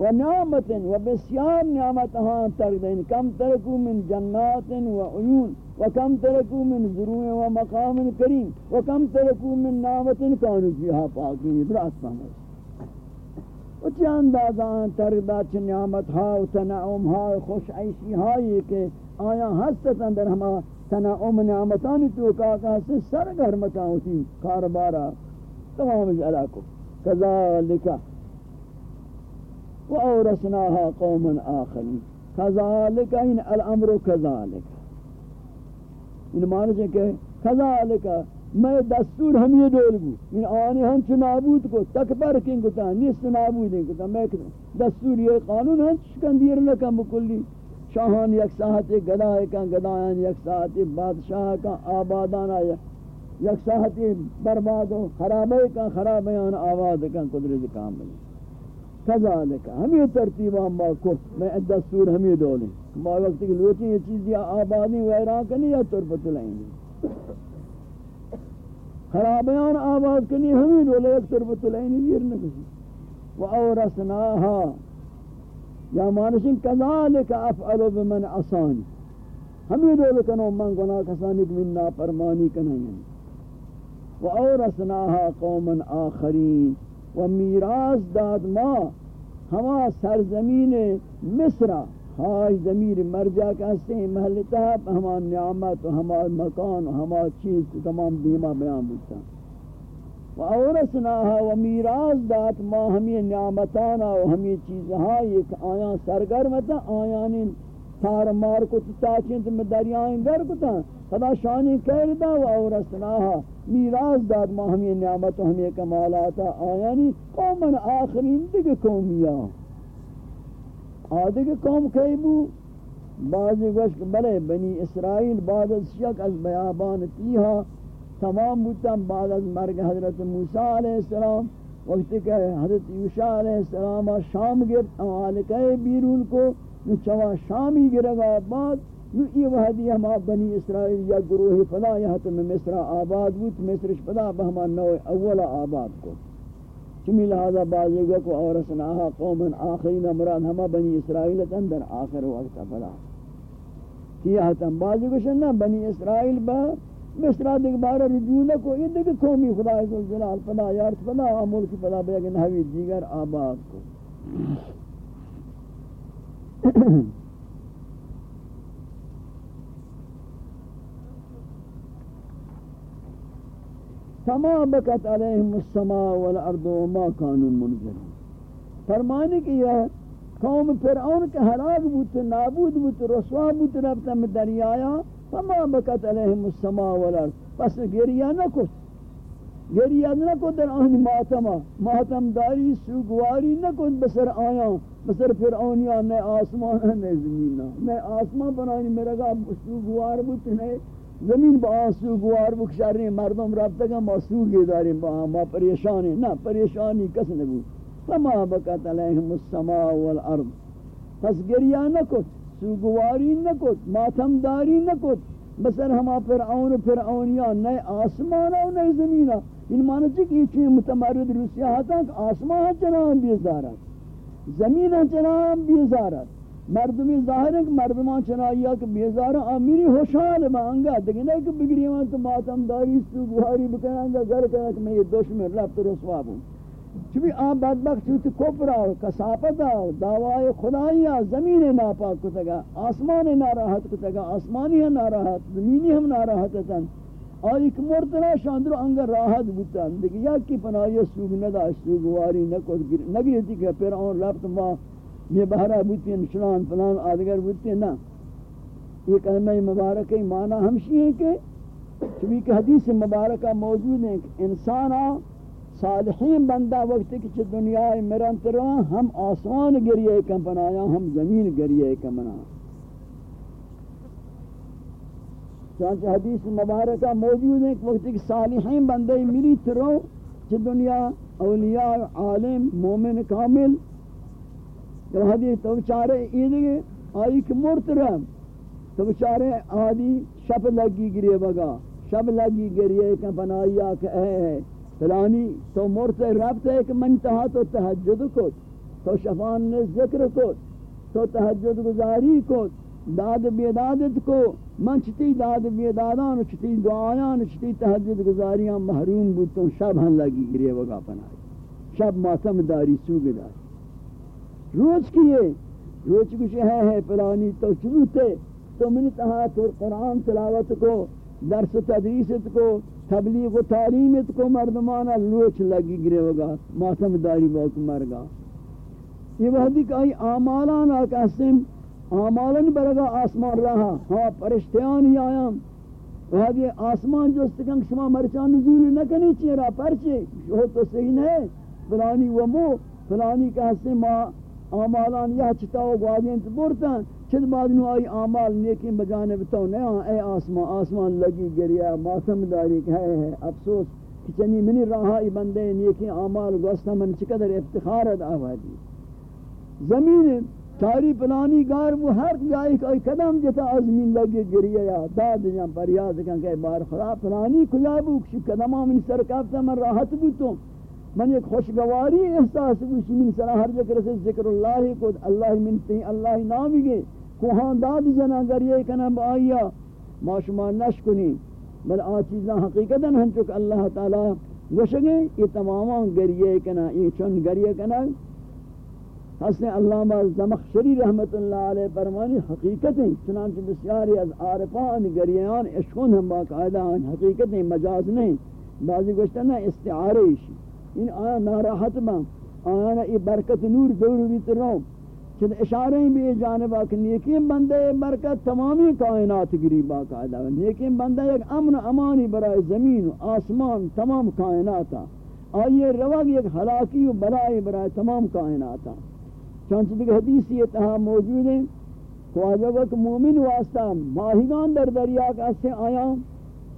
و نعمت و بسیار نعمت ہاں ترک دین. کم ترکو من جنات و عیون و کم ترکو من ذروع و مقام کریم و کم ترکو من نعمت کانو فیہا پاکین درست فهمت و چی اندازہ ہاں ترک دا چی نعمت ہاں و تنعم ہاں خوش عیشی ہاں یہ کہ آیا ہستتا در ہما تنعم نعمتانی تو کاکا سے سرگرمتا ہوتی کاربارا تمام جعلا کو. کذالکہ وأورثناها قوما آخرين. كذلك إن الأمر كذلك. ان معنی ہے کہ كذلك میں دستور ہم یہ دول بو ان آنی ہم چنابود کو، تکبر کن کو تا، نیست نابود کو تا. میں دستور یہ قانون ہم چکن دیر لکم بکلی شاہان یک ساحت گدای کن گدایان یک ساحت بادشاہ کن آبادان آیا یک ساحت برباد و خرابے کن خرابیان آباد کن قدرت کامل. کذالک ہمیں ترتیبان با کو میں دستور ہمیں دولیں. ما وقت کہ لوٹیں یہ چیز یا آبادی ویران کنی یا تربت لائیں گے خرابیان آباد کنی ہمیں دولے یک تربت لائیں دیر نکسی. و اورسناها یا مانشن کذالک افعلو بمن عصانی. ہمیں دولے کنو من گناہ کسانی من ناپرمانی کنائیں و اورسناها قوما آخرین. و میراث داد ما، ہما سرزمین مصر، ہائی زمیر مرجع کہتے ہیں محلتا ہما نعمت و ہما مکان و ہما چیز تمام دیما بیان بودتا و اورسناها و میراث داد ما ہمیں نعمتانا و ہمیں چیزہا ایک آیاں سرگرمتا آیانی تار مار کو تاچین تم دریائیں گر کو تا خدا شانی کہہ دا و اورسناها میراث داد ما ہمیں نعمت و ہمیں کمالات آیانی قومن آخرین دیگه قومیا. آدھے قوم کئی بو؟ بعضی گوشک بلے، بنی اسرائیل بعد از شک از بیابان تیہا، تمام بودتاں بعد از مرگ حضرت موسیٰ علیہ السلام وقت کہ حضرت یوشا علیہ السلام شام گرد آلکہ بیرون کو چوا شامی گرگا بعد نو یہ وحدی ہم بنی اسرائیل یا گروہ فلا یا تم مصر آباد بود مصرش فلا بہما نو اول آباد کو۔ چمی لہذا بعضی گو کو اورسناها قوما آخرین مراد ہما بنی اسرائیل اندر آخر وقت فلا کیا ہتم بعضی گو شنہ بنی اسرائیل با مصر دیکھ بارا رجوع نہ کو، یہ دیکھ قومی خدا جلال فلا یارت فلا ملک فلا بیگن حوی دیگر آباد کو۔ فما بکت علیہم السماء والارض وما كانوا منذرین فرمانے کہ یہ قوم فرعون کے ہلاک بوت نابود بوت رسوا بوت ربتا میں دریایا فما بکت علیہم السماء والارض۔ پس گریہ نہ کچھ گریہ نہ کو در آن ماتما ماتم داری، سوگواری نہ کو بسر آیا بسر فرعونیا نئے آسمان نئے زمین نئے آسمان بنانی میرا گا سوگوار بوت نئے زمین با آسو گوار بکشاری مردم رابطہ کا ماسو گی داریم با ما پریشانی نا پریشانی کس نبود فما بکت علیہم السماء والارض۔ پس گریہ نکت سوگواری نکت ماتم داری نکت بسر ہما فرعون فرعونیا نئے آسمانا و نئے زمینا ان معنی چی کہ متمرد روسیہ ہاتا کہ آسمان چنان بیزارت زمین چنان بیزارت مردمی ظاہر ہے کہ مردمان چنائیا کہ بیزارا آمیری ہوشان مانگا. دیکھنے کہ بگری وہاں تو ماتم داری، سو گوھاری بکنانگا گھر کہا کہ میں یہ دشمن رفت رسوا ہوں چوی آن بدبخت چوتی کپرا کساپتا دعوی خداییا زمین ناپاک کتگا، آسمان ناراحت کتگا، آسمانی ہم ناراحت، زمینی ہم ناراحت تن اور ایک مرتنا شاندر انگر راحت بوتا دیکھ یا کی پناہی سوگ ندا سوگواری نگریتی کہ پھر آن رفت ماں یہ بہرہ بوتی ہیں، شلان فلان آدگر بوتی نا یہ کلمہ مبارکہ معنی ہمشی ہے کہ چونکہ کہ حدیث مبارکہ موجود ہے کہ انسانا صالحین بندہ وقت کی چھ دنیا مرن تران ہم آسمان گریے کم بنایا ہم زمین گریے کم بنا چانچہ حدیث مبارکہ موجود ہے کہ وقت کی صالحین بندہ ملی تران چھ دنیا اولیاء عالم مومن کامل تو حدیث تو چارے ایدگے آئی کہ مرت مرترم تو بچارے آدھی شب لگی گریے بگا۔ شب لگی گریے کہ بنائیا کہ اے ہے۔ فلانی تو مرت ربط ہے کہ من تہا تو تحجد کو تو شفان نے ذکر کو تو تحجد گزاری کو داد بیدادت کو من چتی داد بیدادان چتی دعایان و چتی تحجد گزاریاں محروم بودتوں شب ہن لگی گریے بگا پنائی شب ماتم داری سوگ داری. روز کیے؟ روز کچھ ہے ہے پلانی تو چلوتے تو من تہا تو قرآن تلاوت کو، درس تدریست کو، تبلیغ و تعلیمت کو مردمانا لوچ لگی گرے ہوگا ماتم داری باک مرگا. یہ وحدی کہ آئی آمالان آکا سم آمالان برگا آسمان رہا ہاں پرشتیان ہی آیا وحدی آسمان جو استکن شما مرچان نزول نکنی چیرا پرچے؟ شو تو صحیح نہیں فلانی ومو فلانی کہ سم آمالان یا چتاو گوادین تبورتاں چند بعد نو آئی آمال نیکی بجانب تو نہیں اے آسمان آسمان لگی گریا ماتم داری کہ ہے ہے، افسوس کہ چنی منی راہائی بندے نیکی آمال گوستا من چقدر افتخار آوازی زمین چاری پلانی گار وہ ہر جائے کہ قدم جتا ازمین لگی گریہ یا داد جان پر یاد کن کہ بار خدا پلانی کجا بو، کشی قدم آمین سر کافتا من راحت بوتوں من ایک خوشگواری احساس بوشی من سر ہر ذکر سے ذکر اللہ کو اللہ منتی اللہ نامی گے کوہان داد جنا گریہ کنا با آیا ما شما نشکنی بل آ چیزاں حقیقتا ہن چک اللہ تعالی گوشگے یہ تمامان گریہ کنا یہ چون گریہ کنا حسن علامہ زمخشری رحمت اللہ علیہ فرمانی، حقیقتیں، چنانچہ بسیاری از عارفان، گریان اشکون ہم باقاعدہ ہیں، حقیقتیں، مجاز نہیں، بعضی گوشتا نا استعارے ان آیا ناراحت با آیا نا ای برکت نور دور بیت رو چند اشاریں بھی جانبا کہ نیکیم بندے برکت تمامی کائنات گری باقاعدہ نیکیم بندے ایک امن امانی برای زمین و آسمان تمام کائناتا آئیے روگ ایک حلاکی و بلائی برای تمام کائناتا چانچہ دیکھ حدیثی اتہا موجود ہیں خواجہ وقت مومن واسطہ ماہیگان در دریا کسے آیا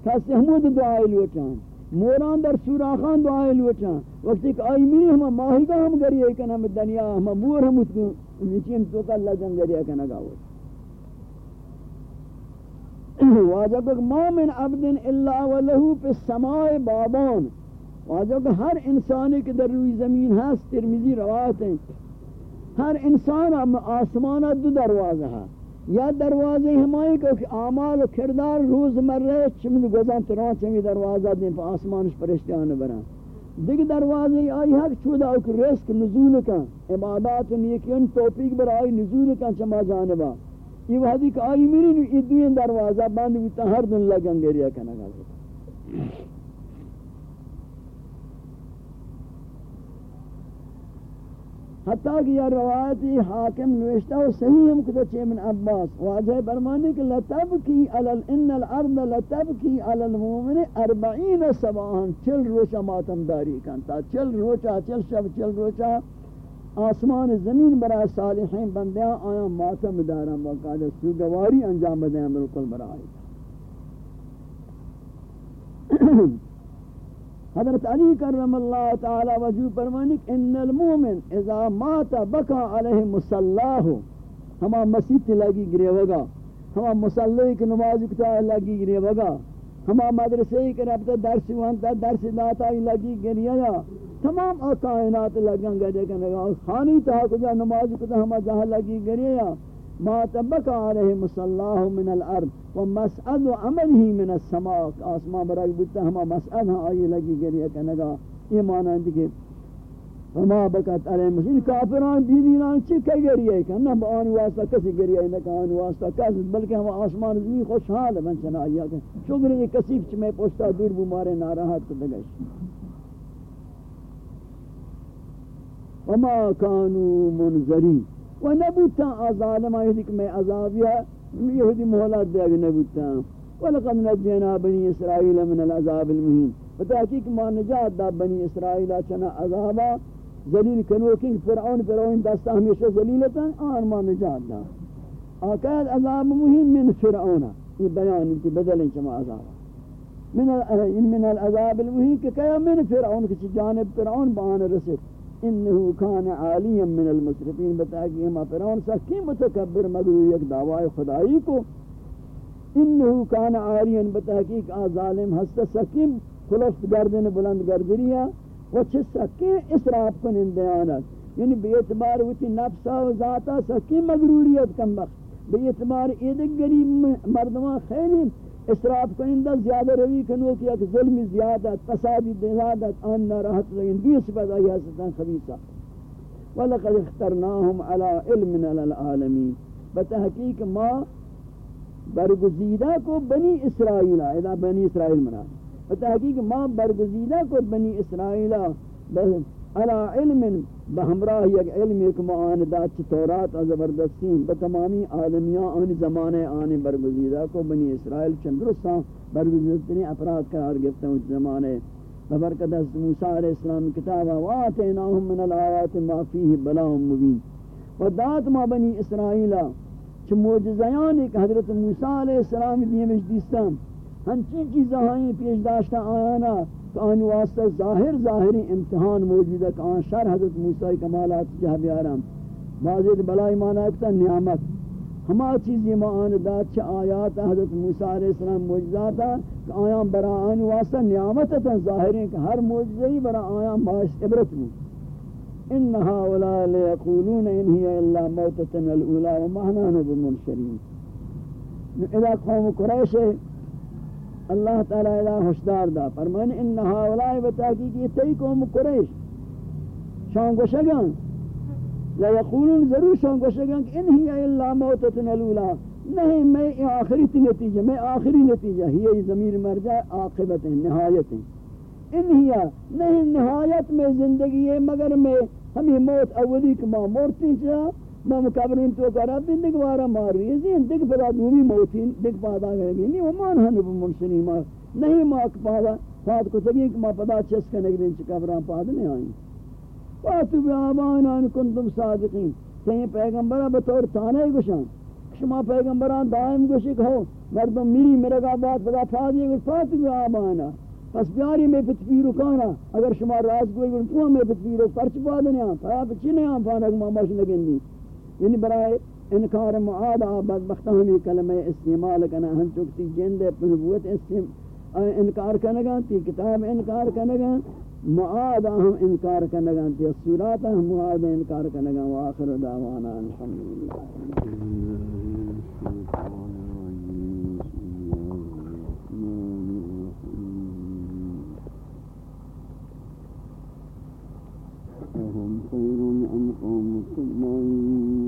کسے حمود دعائی لوٹان موران در سوراخان دعائی لوٹان وقت ایک آئی میری ہم ماہیگان ہم گریے کنا ہم دنیا، ہم مور ہم اتکو نیچین تو کا اللہ جن گریے کنا گاوت واجب کہ ما من عبد الا ولہو پی السماء بابان واجب کہ ہر انسانی کے در روی زمین ہے ترمیزی روایت ہیں۔ ہر انسان آسمان دو دروازہ ہے یا دروازے ہمائی کہ اعمال و کردار روز مرے چمد گزان تران چمی دروازہ دیں پہ آسمانش پرشتیان برا دیکھ دروازے آئی حق چودا اوک رزق نزول کن۔ عبادات نیکیون توفیق بر آئی نزول کن چما جانبا۔ یہ وحدی کہ آئی میری ادوین دروازہ بند بیتا ہر دن لگن گریا کنگا ہوتا حتیٰ کہ یہ روایتی حاکم نوشتہ و صحیح ہم کتا چھے من عباس. واجہ برمانے کہ لتبکی علل ان الارض لتبکی علل المومن اربعین سباہن چل روچا ماتم داری کنتا چل روچا چل شب، چل روچا آسمان زمین برای صالحین بندیاں آیا ماتم دارا باقاعدہ سوگواری انجام بدیں بالکل برای. [CLEARS THROAT] [CLEARS THROAT] حضرت علی کرم اللہ تعالی وجو فرمانی ان المومن اذا مات بکا علیہ مصلاح ہما مسجد لگی گرے وگا، ہما مصلی کی نماز کتا لگی گرے وگا، ہما مدرسے کے ربط درس وانتا درس داتا لگی گریا تمام کائنات لگن گرے کنگا خانی تہا کجا نماز کتا ہما جہاں لگی گریا ما تبقى عليه مصلاه من الارض ومسعد عمله من السماء. آسمان برای بودتا ہما مسعد ہاں آئی لگی گریہ کنگا ایمان آنتی کہ وما بکت علیہ مسلم کافران بیدینان چی کئی گریہ کن نہ آن واسطہ کسی گریہ، نہ آن واسطہ کسی بلکہ ہم آسمان زمین خوشحال ہے من چنا آیا کہ شکر یہ کسیف چی میں پوچھتا دور بو مارے ناراحت کو دگش وما كانوا منذرين و نبوتا ظالم آئیدی کہ میں عذابیا یہودی محلات دے نبوتا. ولقد نجینا بنی اسرائیل من العذاب و تحقیق ما نجات دا بنی اسرائیل چنا عذابا. ذلیل کنوکن فرعون فرعون دستا ہمیشہ ذلیلتا آن ما نجات دا. آقاد عذاب مہین من فرعون. یہ بیان انتی بدل انچما عذابا من من العذاب کہ کیا من فرعون کچھ جانب فرعون بان رسل انه كان عاليا من المسرفين بتا کہ ہم فرعون سا کی متکبر مگر ایک دعوی خدائی کو۔ انه كان عاليا بتا کہ ظالم ہست سکیم خلفت گردن بلند گردریا و چھ سکی اسراف کنندے آنات یعنی بے اعتبار ہوتی نفسا و ذاتا سکی مغروریت کم بخت بے اعتبار ایدک گریب مردمان خیلی اسراف کنندہ زیادہ روی کنو کیا کہ ظلم زیادت فسادی زیادت آن ناراحت لگن دوی سبت آئی حسدان خبیصہ۔ وَلَقَدْ اخْتَرْنَاهُمْ عَلَىٰ عِلْمٍ عَلَى بتحقیق ما برگزیدہ کو بنی اسرائیل اذا بنی اسرائیل منا بتحقیق ما برگزیدہ کو بنی اسرائیل علا علم بہمراہ یک علم ایک معان دات تورات زبردستین بتمامی عالمیاں آن زمانے آنے برگزیدہ کو بنی اسرائیل چندرستان برگزیدتنی افراد قرار گفتے ہیں اس زمانے ببرکت از موسیٰ علیہ السلام کتابہ وآتیناہم من الآیات ما فیہ بلاہم مبین. و دات ما بنی اسرائیلہ چھ موجزیانی کہ حضرت موسیٰ علیہ السلام دیمش دیستم ہنچین چیزیں ہیں پیش داشتا آیانا کہ آن واسطہ ظاہر ظاہری امتحان موجود ہے کہ آن شر حضرت موسیٰ کمالات جہ بیارم بعضی بلائی مانا اکتا نعمت۔ ہما چیزی ما آن داد چھ آیات حضرت موسیٰ علیہ السلام موجزاتا کہ آیان برا آن واسطہ نعمتتا ظاہرین کہ ہر موجزی برا آیان باعث عبرت بود ان هؤلاء ليقولون ان هي الا موتتنا الاولى وما نحن بمنشرين اذا قوم قريش اللہ تعالی اذا ہوشدار دا. فرمان ان هؤلاء بتحقیق یہ تی قوم قریش شان گوشگان. لا يقولون ضرور شان گوشگان کہ ان هي الا موتتنا الاولى نہیں، میں آخری نتیجہ، میں آخری نتیجہ. ہی ضمیر مرجع عاقبت ہے نہایت ہے ان ہی نہیں، نہایت میں زندگی ہے، مگر میں ہمیں موت اولی کہ ماں مورتی چاہا ماں تو کرا بھی دیکھ بارا مار رہی ہے زین دیکھ پدا دومی موتین دیکھ پادا گئے گی، نہیں، وہ مان ہاں، ہنو بمنسنی ماں نہیں ماں پادا فات کو تگی کہ ماں پدا چس کا نگرین چکابران پاد نہیں آئیں فاتو بی آبائنان کنتم صادقین۔ سہیں پیغمبرہ بطور تانے گوشان۔ شما پیغمبران دائم گوشی کہو مردم میری میرے گا بات پدا فادی فاتو بی آبائنان پس بیاری میں پتپیرو کانا، اگر شما راز کوئی گرن تو میں پتپیرو پرچ پا دنیا پایا پچی نہیں آن پانا کہ ماماش لگن دی۔ یعنی برای انکار معاد آباد بختہ ہمی کلمہ استعمال کنا ہم چکتی جند نبوت انکار کنگا تی کتاب انکار کنگا معاد ہم انکار کنگا تی سورات ہم معاد انکار کنگا وآخر دعوانا الحمدللہ. هم خير أم قوم تبع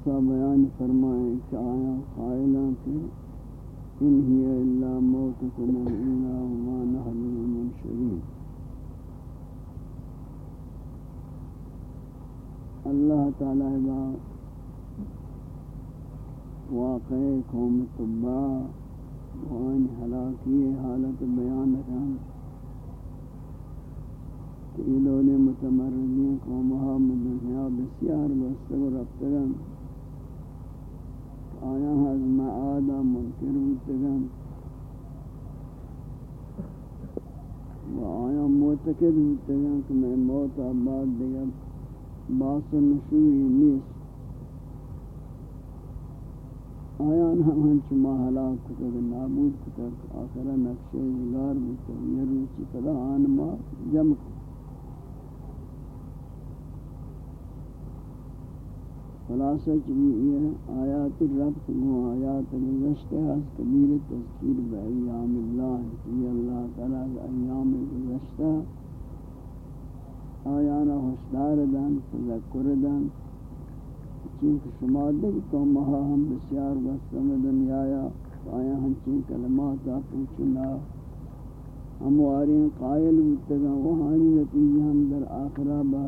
انکار باسا بیان فرمائیں کہ آیا قائلہ کہ ان ہی الا موتتنا الا وما نحن منشرین اللہ تعالی با واقع قوم تباہ وان حلاکی حالت بیان رہا کہ ایلون متمردین قومها من دنیا بسیار بستگ و رفتگن آیا حض معادا منکر بودتگن و آیا موتکد بودتگن کہ میں موت آباد دیگر باس و نشوری نیست۔ آیان ہم ہنچ ما ہلاک کتر نابود کتر آخرہ نقشہ نگار بکتر یہ روچی پدا آن ما جمع کتر خلاصہ چلی یہ آیات رب کو آیات گزشتہ ہے کبیر تذکیر بے ایام اللہ یہ اللہ تعالیٰ ایام گزشتہ آیانا ہوشدار دن تذکر دن چونکہ شما دیکھ تو مہا ہم بسیار بستم دنیا یا آیا ہم چین کلمات پوچھنا ہم وارین قائل بودتگا وہانی نتیجہ ہم در آخرہ با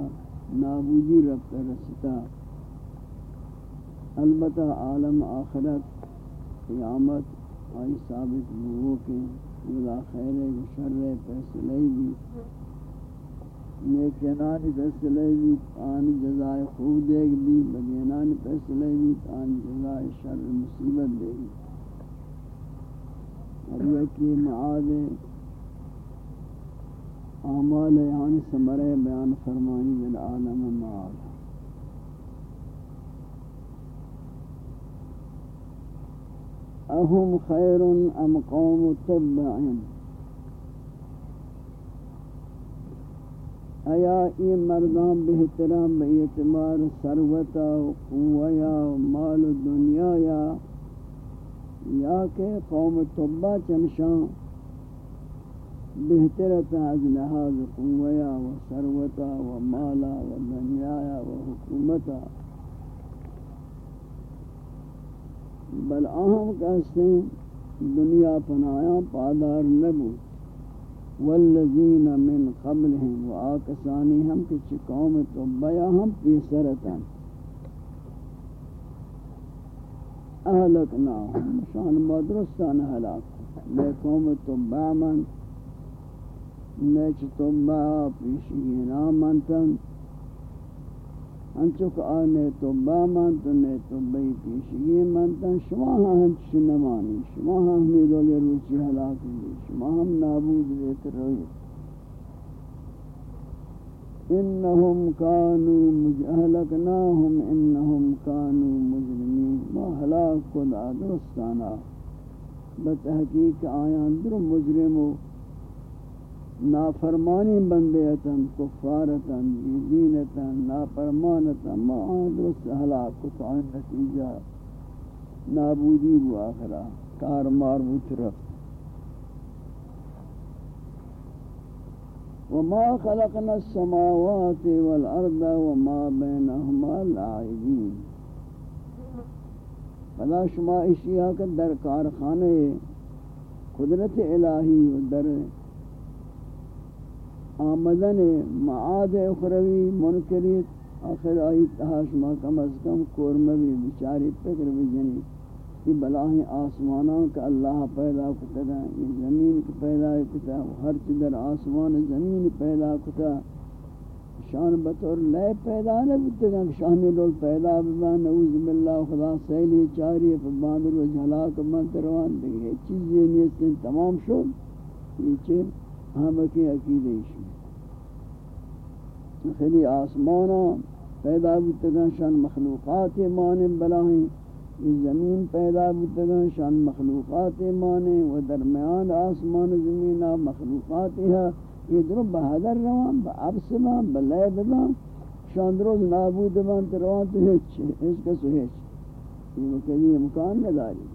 نابودی رفت رستا البتہ عالم آخرت قیامت آئی ثابت ہو کہ ولا خیر شر فیصلے بھی نیکنانی فیصلے بھی آن جزائے خوب دے گی بدینانی فیصلے بھی آن جزائے شر مصیبت دے گی اب یہ کہ معاد اعمال یعنی سمرے بیان فرمانی بالعالم معاد۔ اہم خیر ام قوم تبعین ایا ای مردان بہترام بے اعتبار، ثروتا و قویا و مال و دنیا یا یا کہ قوم طبہ چنشان بہترتا از لحاظ قویا و ثروتا و مالا و دنیا و حکومتا۔ بل اہم کہتے ہیں دنیا پنایا پادار نبود۔ والذین من قبلهم و آکسانی ہم کچھ قوم تبیا ہم پیسرتا اہلکناہم شان مدرستان اہلک بے قوم تبیا من نیچ تبیا پیشی نامنتن انچو کہ آنے توبہ من تو نے تو توبہی پیشگی من تو شما ہاں ہم نمانی، شما ہاں ہم ہمیں رولی روچی حلاک دی شما ہم نابود بیت روی. انہم کانو اہلکناہم انہم کانو مجرمین، ما حلاک کو دا درستانا بتحقیق آیان در مجرمو نافرمانی بندیتن کفارتن دینتن نافرمانتن. ما آن درست حلاک کتا آن نتیجہ نابودی بو آخرہ کار مار بوت رفت. وما خلقنا السماوات والارض وما بينهما لاعبين فلا شما اشیاء کا در کارخانے قدرت الہی و در آمدن معاد اخروی منکریت آخر آئی تحاش ما کم از کم کورموی بچاری پکر بجنی یہ بلاہیں آسمانوں کا اللہ پیدا کتا یہ زمین کا پیدا کتا ہر چدر آسمان زمین پیدا کتا. شان بطور لے پیدا نہ بتگا شان لول پیدا بما نعوذ باللہ خدا سیلی چاری فباندر و جھلاک منتروان دیگه چیزی نیستن تمام شد. یہ چیز ہم کی عقیدہ شد خلی آسمانا، پیدا بودتگان شان مخلوقات مانے بلاہیں زمین پیدا بودتگان شان مخلوقات مانے و درمیان آسمان زمین مخلوقات ہے یہ درو بہدر روان با عبس بان با لیب بان شان دروز نابود بان تروان تو ہیچ اس کسو ہیچ یہ مکلی امکان نداری.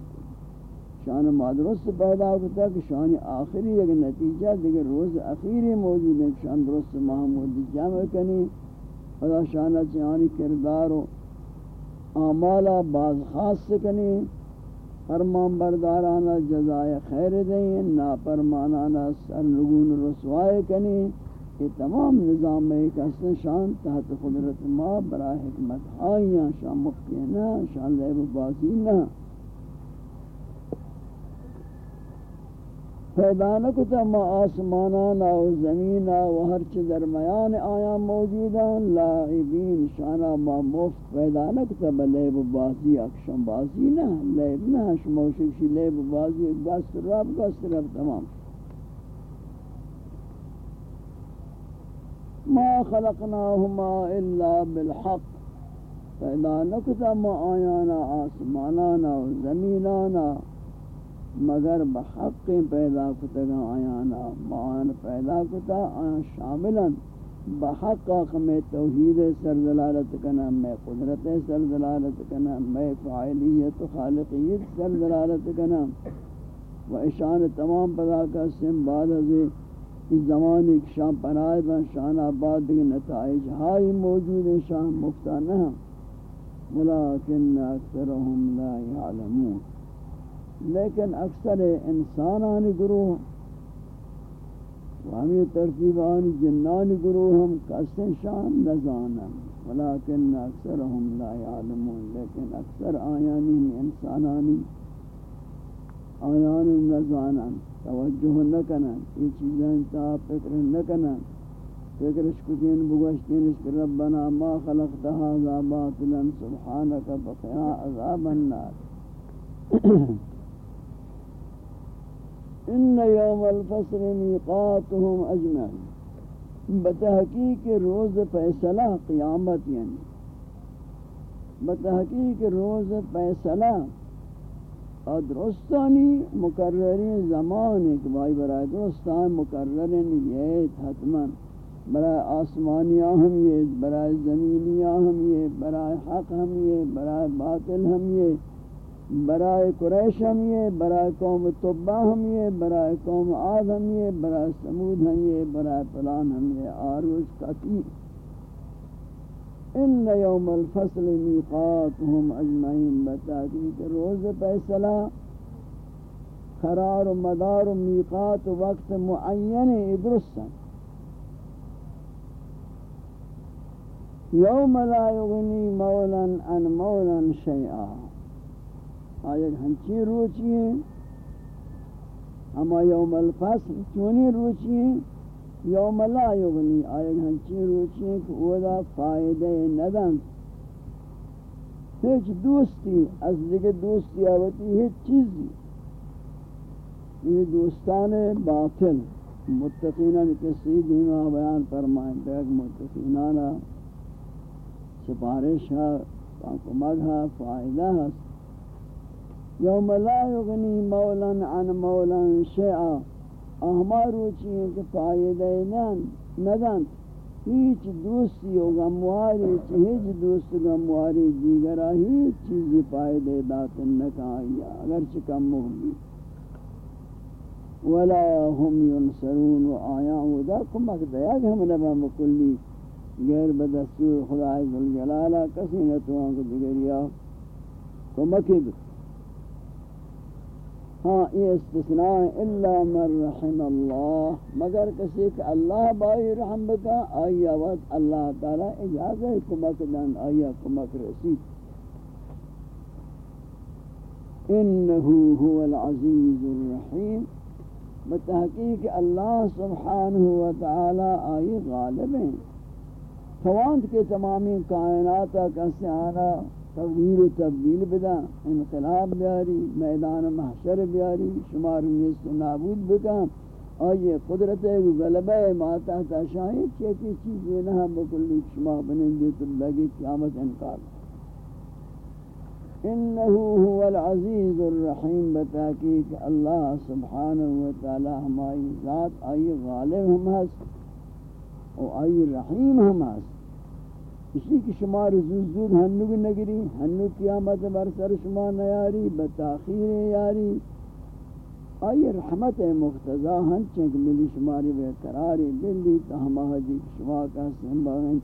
شان مادرست پیدا ہوتا کہ شان آخری ایک نتیجہ دیگر روز اخیری موجود ہے، شان درست محمود جمع کنی، خدا شانہ چہانی کردار و اعمالا باز خاص سکنی فرمان بردارانا جزائے خیر دیں ناپرمانانا سرنگون رسوائے کنی، یہ تمام نظام ایک حسن شان تحت قدرت ما برا حکمت آئیاں شان مقینا شان لیب بازینا پیدا نہ نکتا ما آسمانانا و زمینا و ہر چی درمیان آیا موجودا لاعبین شانا ما مفت پیدا نکتا بلیب بازی اکشن بازی نا لیب نا شموشکشی لیب بازی گست رب گست رب، تمام. ما خلقناهما الا بالحق. پیدا نہ نکتا ما آیانا، آسمانانا و زمینانا. مگر بحق پیدا کتگا آیانا معان پیدا کتا آیان شاملا بحق میں توحید سر دلالت کنا، میں قدرت سر دلالت کنا، میں فعالیت و خالقیت سر دلالت کنا۔ و اشان تمام پدا کا سم بعد از اس زمان ایک شام پناہ بن، شان آباد کے نتائج ہائی موجود شام مفتہ نہ ملاکن اکثرهم لا يعلمون لیکن اکثر انسانانی گروہ ہمیں ترتیبان جنان گروہ ہم کسن شان نزانا ولیکن اکثرهم لا يعلمون لیکن اکثر آیانی انسانانی آیانی نزانا توجہ نکنا یہ چیزیں تا فکر نکنا فکرش کتین بگوشتین اس ربنا ما خلقت هذا باطلا، سبحانك بقیا عذاب النار. ان یوم الفصل میقاتهم اجمعین۔ بتحقیق روز فیصلہ قیامت یعنی۔ بتحقیق روز فیصلہ اور درستانی مقررین زمان ایک بھائی برائے درستان مقررین یہ حتما۔ برائے آسمانیاں ہم یہ، برائے زمینیاں ہم یہ، برائے حق ہم یہ، برائے باطل ہم یہ۔ برائے قریش ہم یہ، برائے قوم طبہ ہم یہ، برائے قوم عاد ہم یہ، برائے سمود ہم یہ، برائے پلان ہم یہ، آروز قطعی ان یوم الفصل میقاتهم اجمعین، بتاکی کہ روز فیصلہ، قرار و مدار و میقات و وقت معین ادرسن یوم لا یغنی مولا عن مولا شیئا. آیا ہنچی روچی ہیں، اما یوم الفصل چونی روچی ہیں، یوم لا یغنی، آیا ہنچی روچی ہیں کہ وہ دا فائدہ ندن۔ ہیچ دوستی، از دیگه دوستی آوتی، ہیچ چیزی۔ یہ دوستان باطل، متقینان کسی دیما بیان فرمائیں بیگ متقینانا سپارش ہے پاکمد ہے فائدہ ہے یوم لا یغنی مولا عن مولا شیعا اہما روچی ہیں کہ فائدہ نن ندن. ہیچ دوستی و غمواری ہیچ دوست غمواری دیگرہ ہیچ چیزی فائدہ دات نکائی. اگر چکم مغمی ولا هم ينصرون و آیاں و دا کمک دیا کہ ہم نبا مکلی غیر بدستور خدا عزالجلالہ کسی نتوان کو دیگریا کمکی بکر ہاں یہ استثناء الا من رحم اللہ، مگر کسی کہ اللہ بائی رحم بکا آیا وقت اللہ تعالی اجازہ کمک دن آیا کمک رسید انہو هو العزیز الرحیم، بتحقیق اللہ سبحانہ وتعالی آئی غالب ہیں۔ فوانت کے تمامی کائنات کا سیانہ تغییر و تبدیل بدا، انقلاب بیاری، میدان محشر بیاری شمار نیست و نابود بکن. آئیے قدرت غلبہ ماتا تا شاہد چیتی چیزیں نہ بکلی شما بنندی تو لگی قیامت انکار. انہو هو العزیز الرحیم بتاکیک اللہ سبحانہ وتعالی ہمائی ذات آئی غالب ہم ہست و آئی رحیم ہم ہست اسی کی شما رزوز زود ہنو نگری، ہنو قیامت برسر شما نیاری بتاخیر یاری۔ آئی رحمت مقتضا ہنچنک ملی شماری بے قراری بلی تہمہ دی شما کا سنبھائیں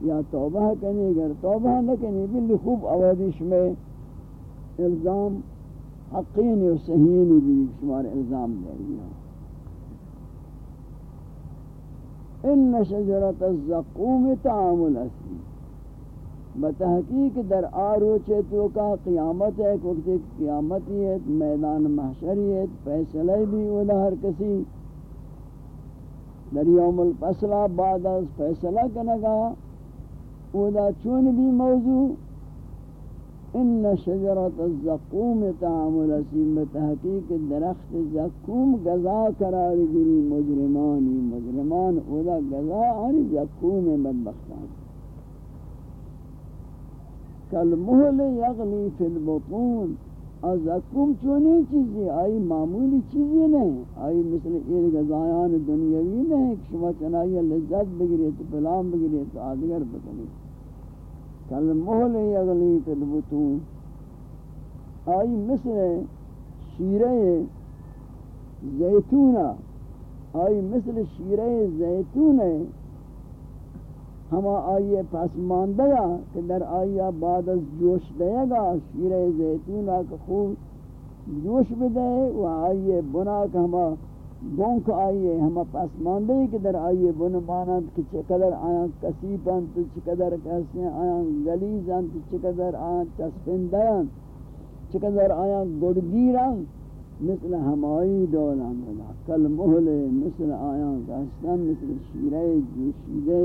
یا توبہ کنی گر توبہ نکنی بلی خوب آوادیش میں الزام حقینی و صحیینی بھی شمار الزام دے گیا۔ ان شجرت الزقوم تعامل اسی بتحقیق در آروچے تو کا قیامت ہے وقت قیامتی ہے میدان محشری ہے فیصلہ بھی اولا ہر کسی. در یوم الفصلہ بعد از فیصلہ کنگا ودا چون بھی موضوع ان شجرت الزقوم تعامل اسیم بتحقیق درخت زقوم غذا قرار گری مجرمانی. مجرمان اولا غذا آنی زقوم بدبختان. کل محل یغلی فی البطون. از اکم چونی چیزی؟ آئی معمولی چیزی نہیں آئی مثل ایر غذایان دنیاوی نہیں کہ شما چنائی لذت بگری تو پلام بگری آدگر بکنی کل محل یغلی فی البطون آئی مثل شیرے زیتونہ۔ آئی مثل شیرے زیتونہ ہما آئیے پس ماندیا کہ در آئیا بعد از جوش دے گا شیر زیتون کا خوب جوش بدے۔ و آئیے بنا کہ ہما بونک آئیے ہما پس ماندے کہ در آئیے بن مانند کہ چقدر آیا کسیپن تو چقدر کیسے آیا گلیزن تو چقدر آیا چسپندیان چقدر آیا گڑگیرن مثل ہمائی دولان کل محل مثل آیا کہستن مثل شیرے، جوشیدے،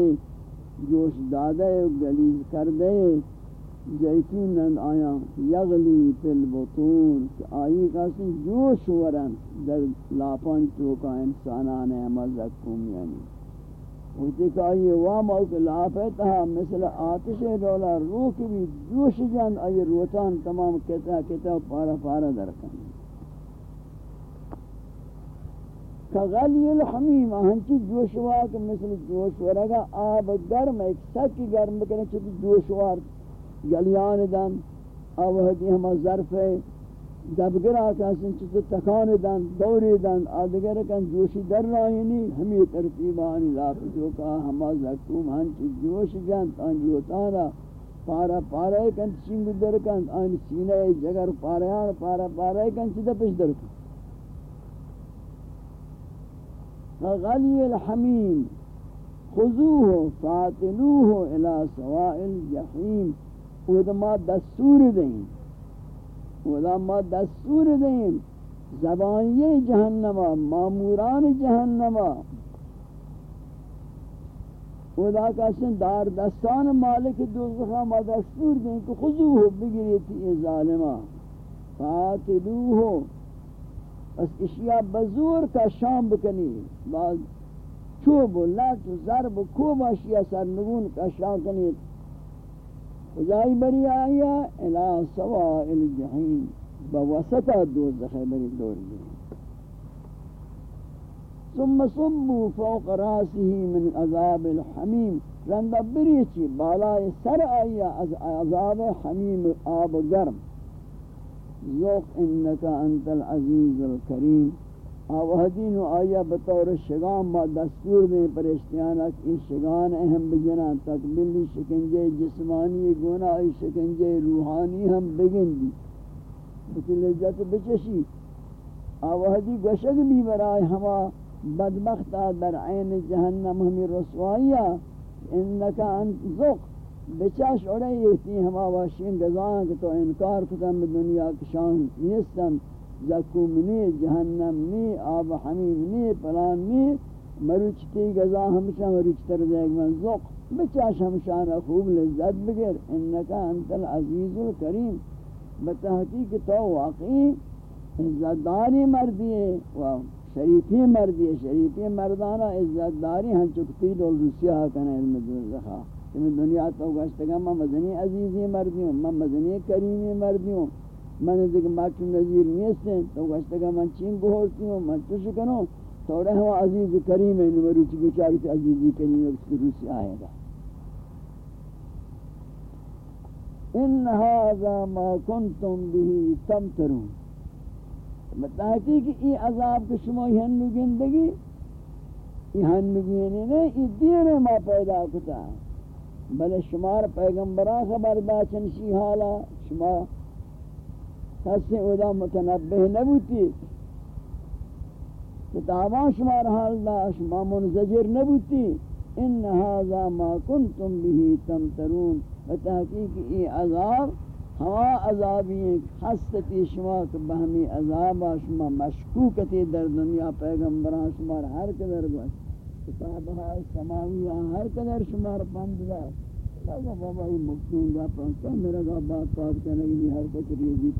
جوش دادے، گلیز کردے زیتون آیا یغلی پی البطون آئی کسی جوش ورن در لاپان چوکا انسانان احمد زکوم یعنی ویتی کہ آئی وام اوک لاپتا مثل آتش رولا روح بھی جوش جان آئی روتان تمام کتا کتا پارا پارا درکن کغلی الحمیم ہنچی جوشوا کہ مثل جوشورا کا آب گرم ایک سکی گرم بکنے چھتی جوشوار گلیان دن آوہدی ہما ظرف دبگرا کسن چھتی تکان دن دوری دن، آدگر کن جوشی در رائنی، ہمی ترتیبانی لافتو کا ہما زکوم ہنچی جوش جن تان جوتانا پارا پارا کن چنگ در کن، آن سینہ جگر پارا پارا پارا کن چھتا پش در کن۔ غلی الحمیم خذوه فاتنوه الى سواء الجحیم۔ ودا ما دستور دیں ودا ما دستور دیں زبانی جہنم ماموران جہنم ودا کسن دار دستان مالک دوزخا ما دستور دیں کہ خذوه بگریتی ظالمہ فاتنوه اس اشیاء بزور کا شام بکنی. بعض چوب و لٹ و ضرب و کوب اشیاء سرنگون کا شام کنی خدای بری آیا إلى سواء الجحیم بوسط دوزخ بری دور دی ثم صبوا فوق رأسه من عذاب الحمیم. رند بری چی سر آیا از عذاب حمیم آب گرم. ذوق انکا انت العزیز الکریم. آوہدین و آیا بطور شگان ما دستور دیں پرشتیانا کہ شگان اہم بجنا تکبلی شکنجے جسمانی گناہی شکنجے روحانی ہم بگن دی بکی لذت بچشی. آوہدی گشک بھی برائے ہما بدبختہ در عین جہنم ہمیں رسوائیہ انکا انت ذوق بچاش اوڑے یہ تھی ہما واشین گزان کہ تو انکار کتن دنیا کشان نیستن زکوم نی جہنم نی آب حمیم نی پلان نی مروچتی گزا ہمشہ مروچ تر من ذوق بچاش ہمشان خوب لذت بگر، انکا انت العزیز الکریم. بتحقیق تو واقعی عزت داری مردی ہے، و شریفی مردی شریفی مردانہ عزت داری ہن چکتی دول روسیہ کنے علم دوزخا. کہ میں دنیا تو گشتگا، میں مدنی عزیزی مردی ہوں، میں مدنی کریمی مردی ہوں. میں دیکھ ماچو نظیر نیستیں تو گشت گشتگا من چین گوھرتی ہوں من چوش کنوں تو رہے ہوں عزیز کریم ہے نمرو چی بچاری عزیزی کریم روسی آئے گا ان هذا ما كنتم به تمترون. متاکی کہ یہ عذاب کے شما ہنو گندگی یہ ہنو گندگی نہیں یہ دیر ما پیدا کتا. بلے شمار پیغمبران خبر دا چنشی حالا، شما کسی اودا متنبہ نبوتی کتابان شمار حال دا شما منزجر نبوتی ان هذا ما كنتم به تمترون. بتحقیق یہ عذاب ہوا عذابی ایک خستتی شما کہ بہمی عذاب شما مشکوکتی در دنیا پیغمبران شما ہر قدر گوش کتابہ سماویہ ہر قدر شما پند دا لگا بابا یہ مکتون گا پانچا میرا گا بات پاک کرنے کی ہر کچھ ریزی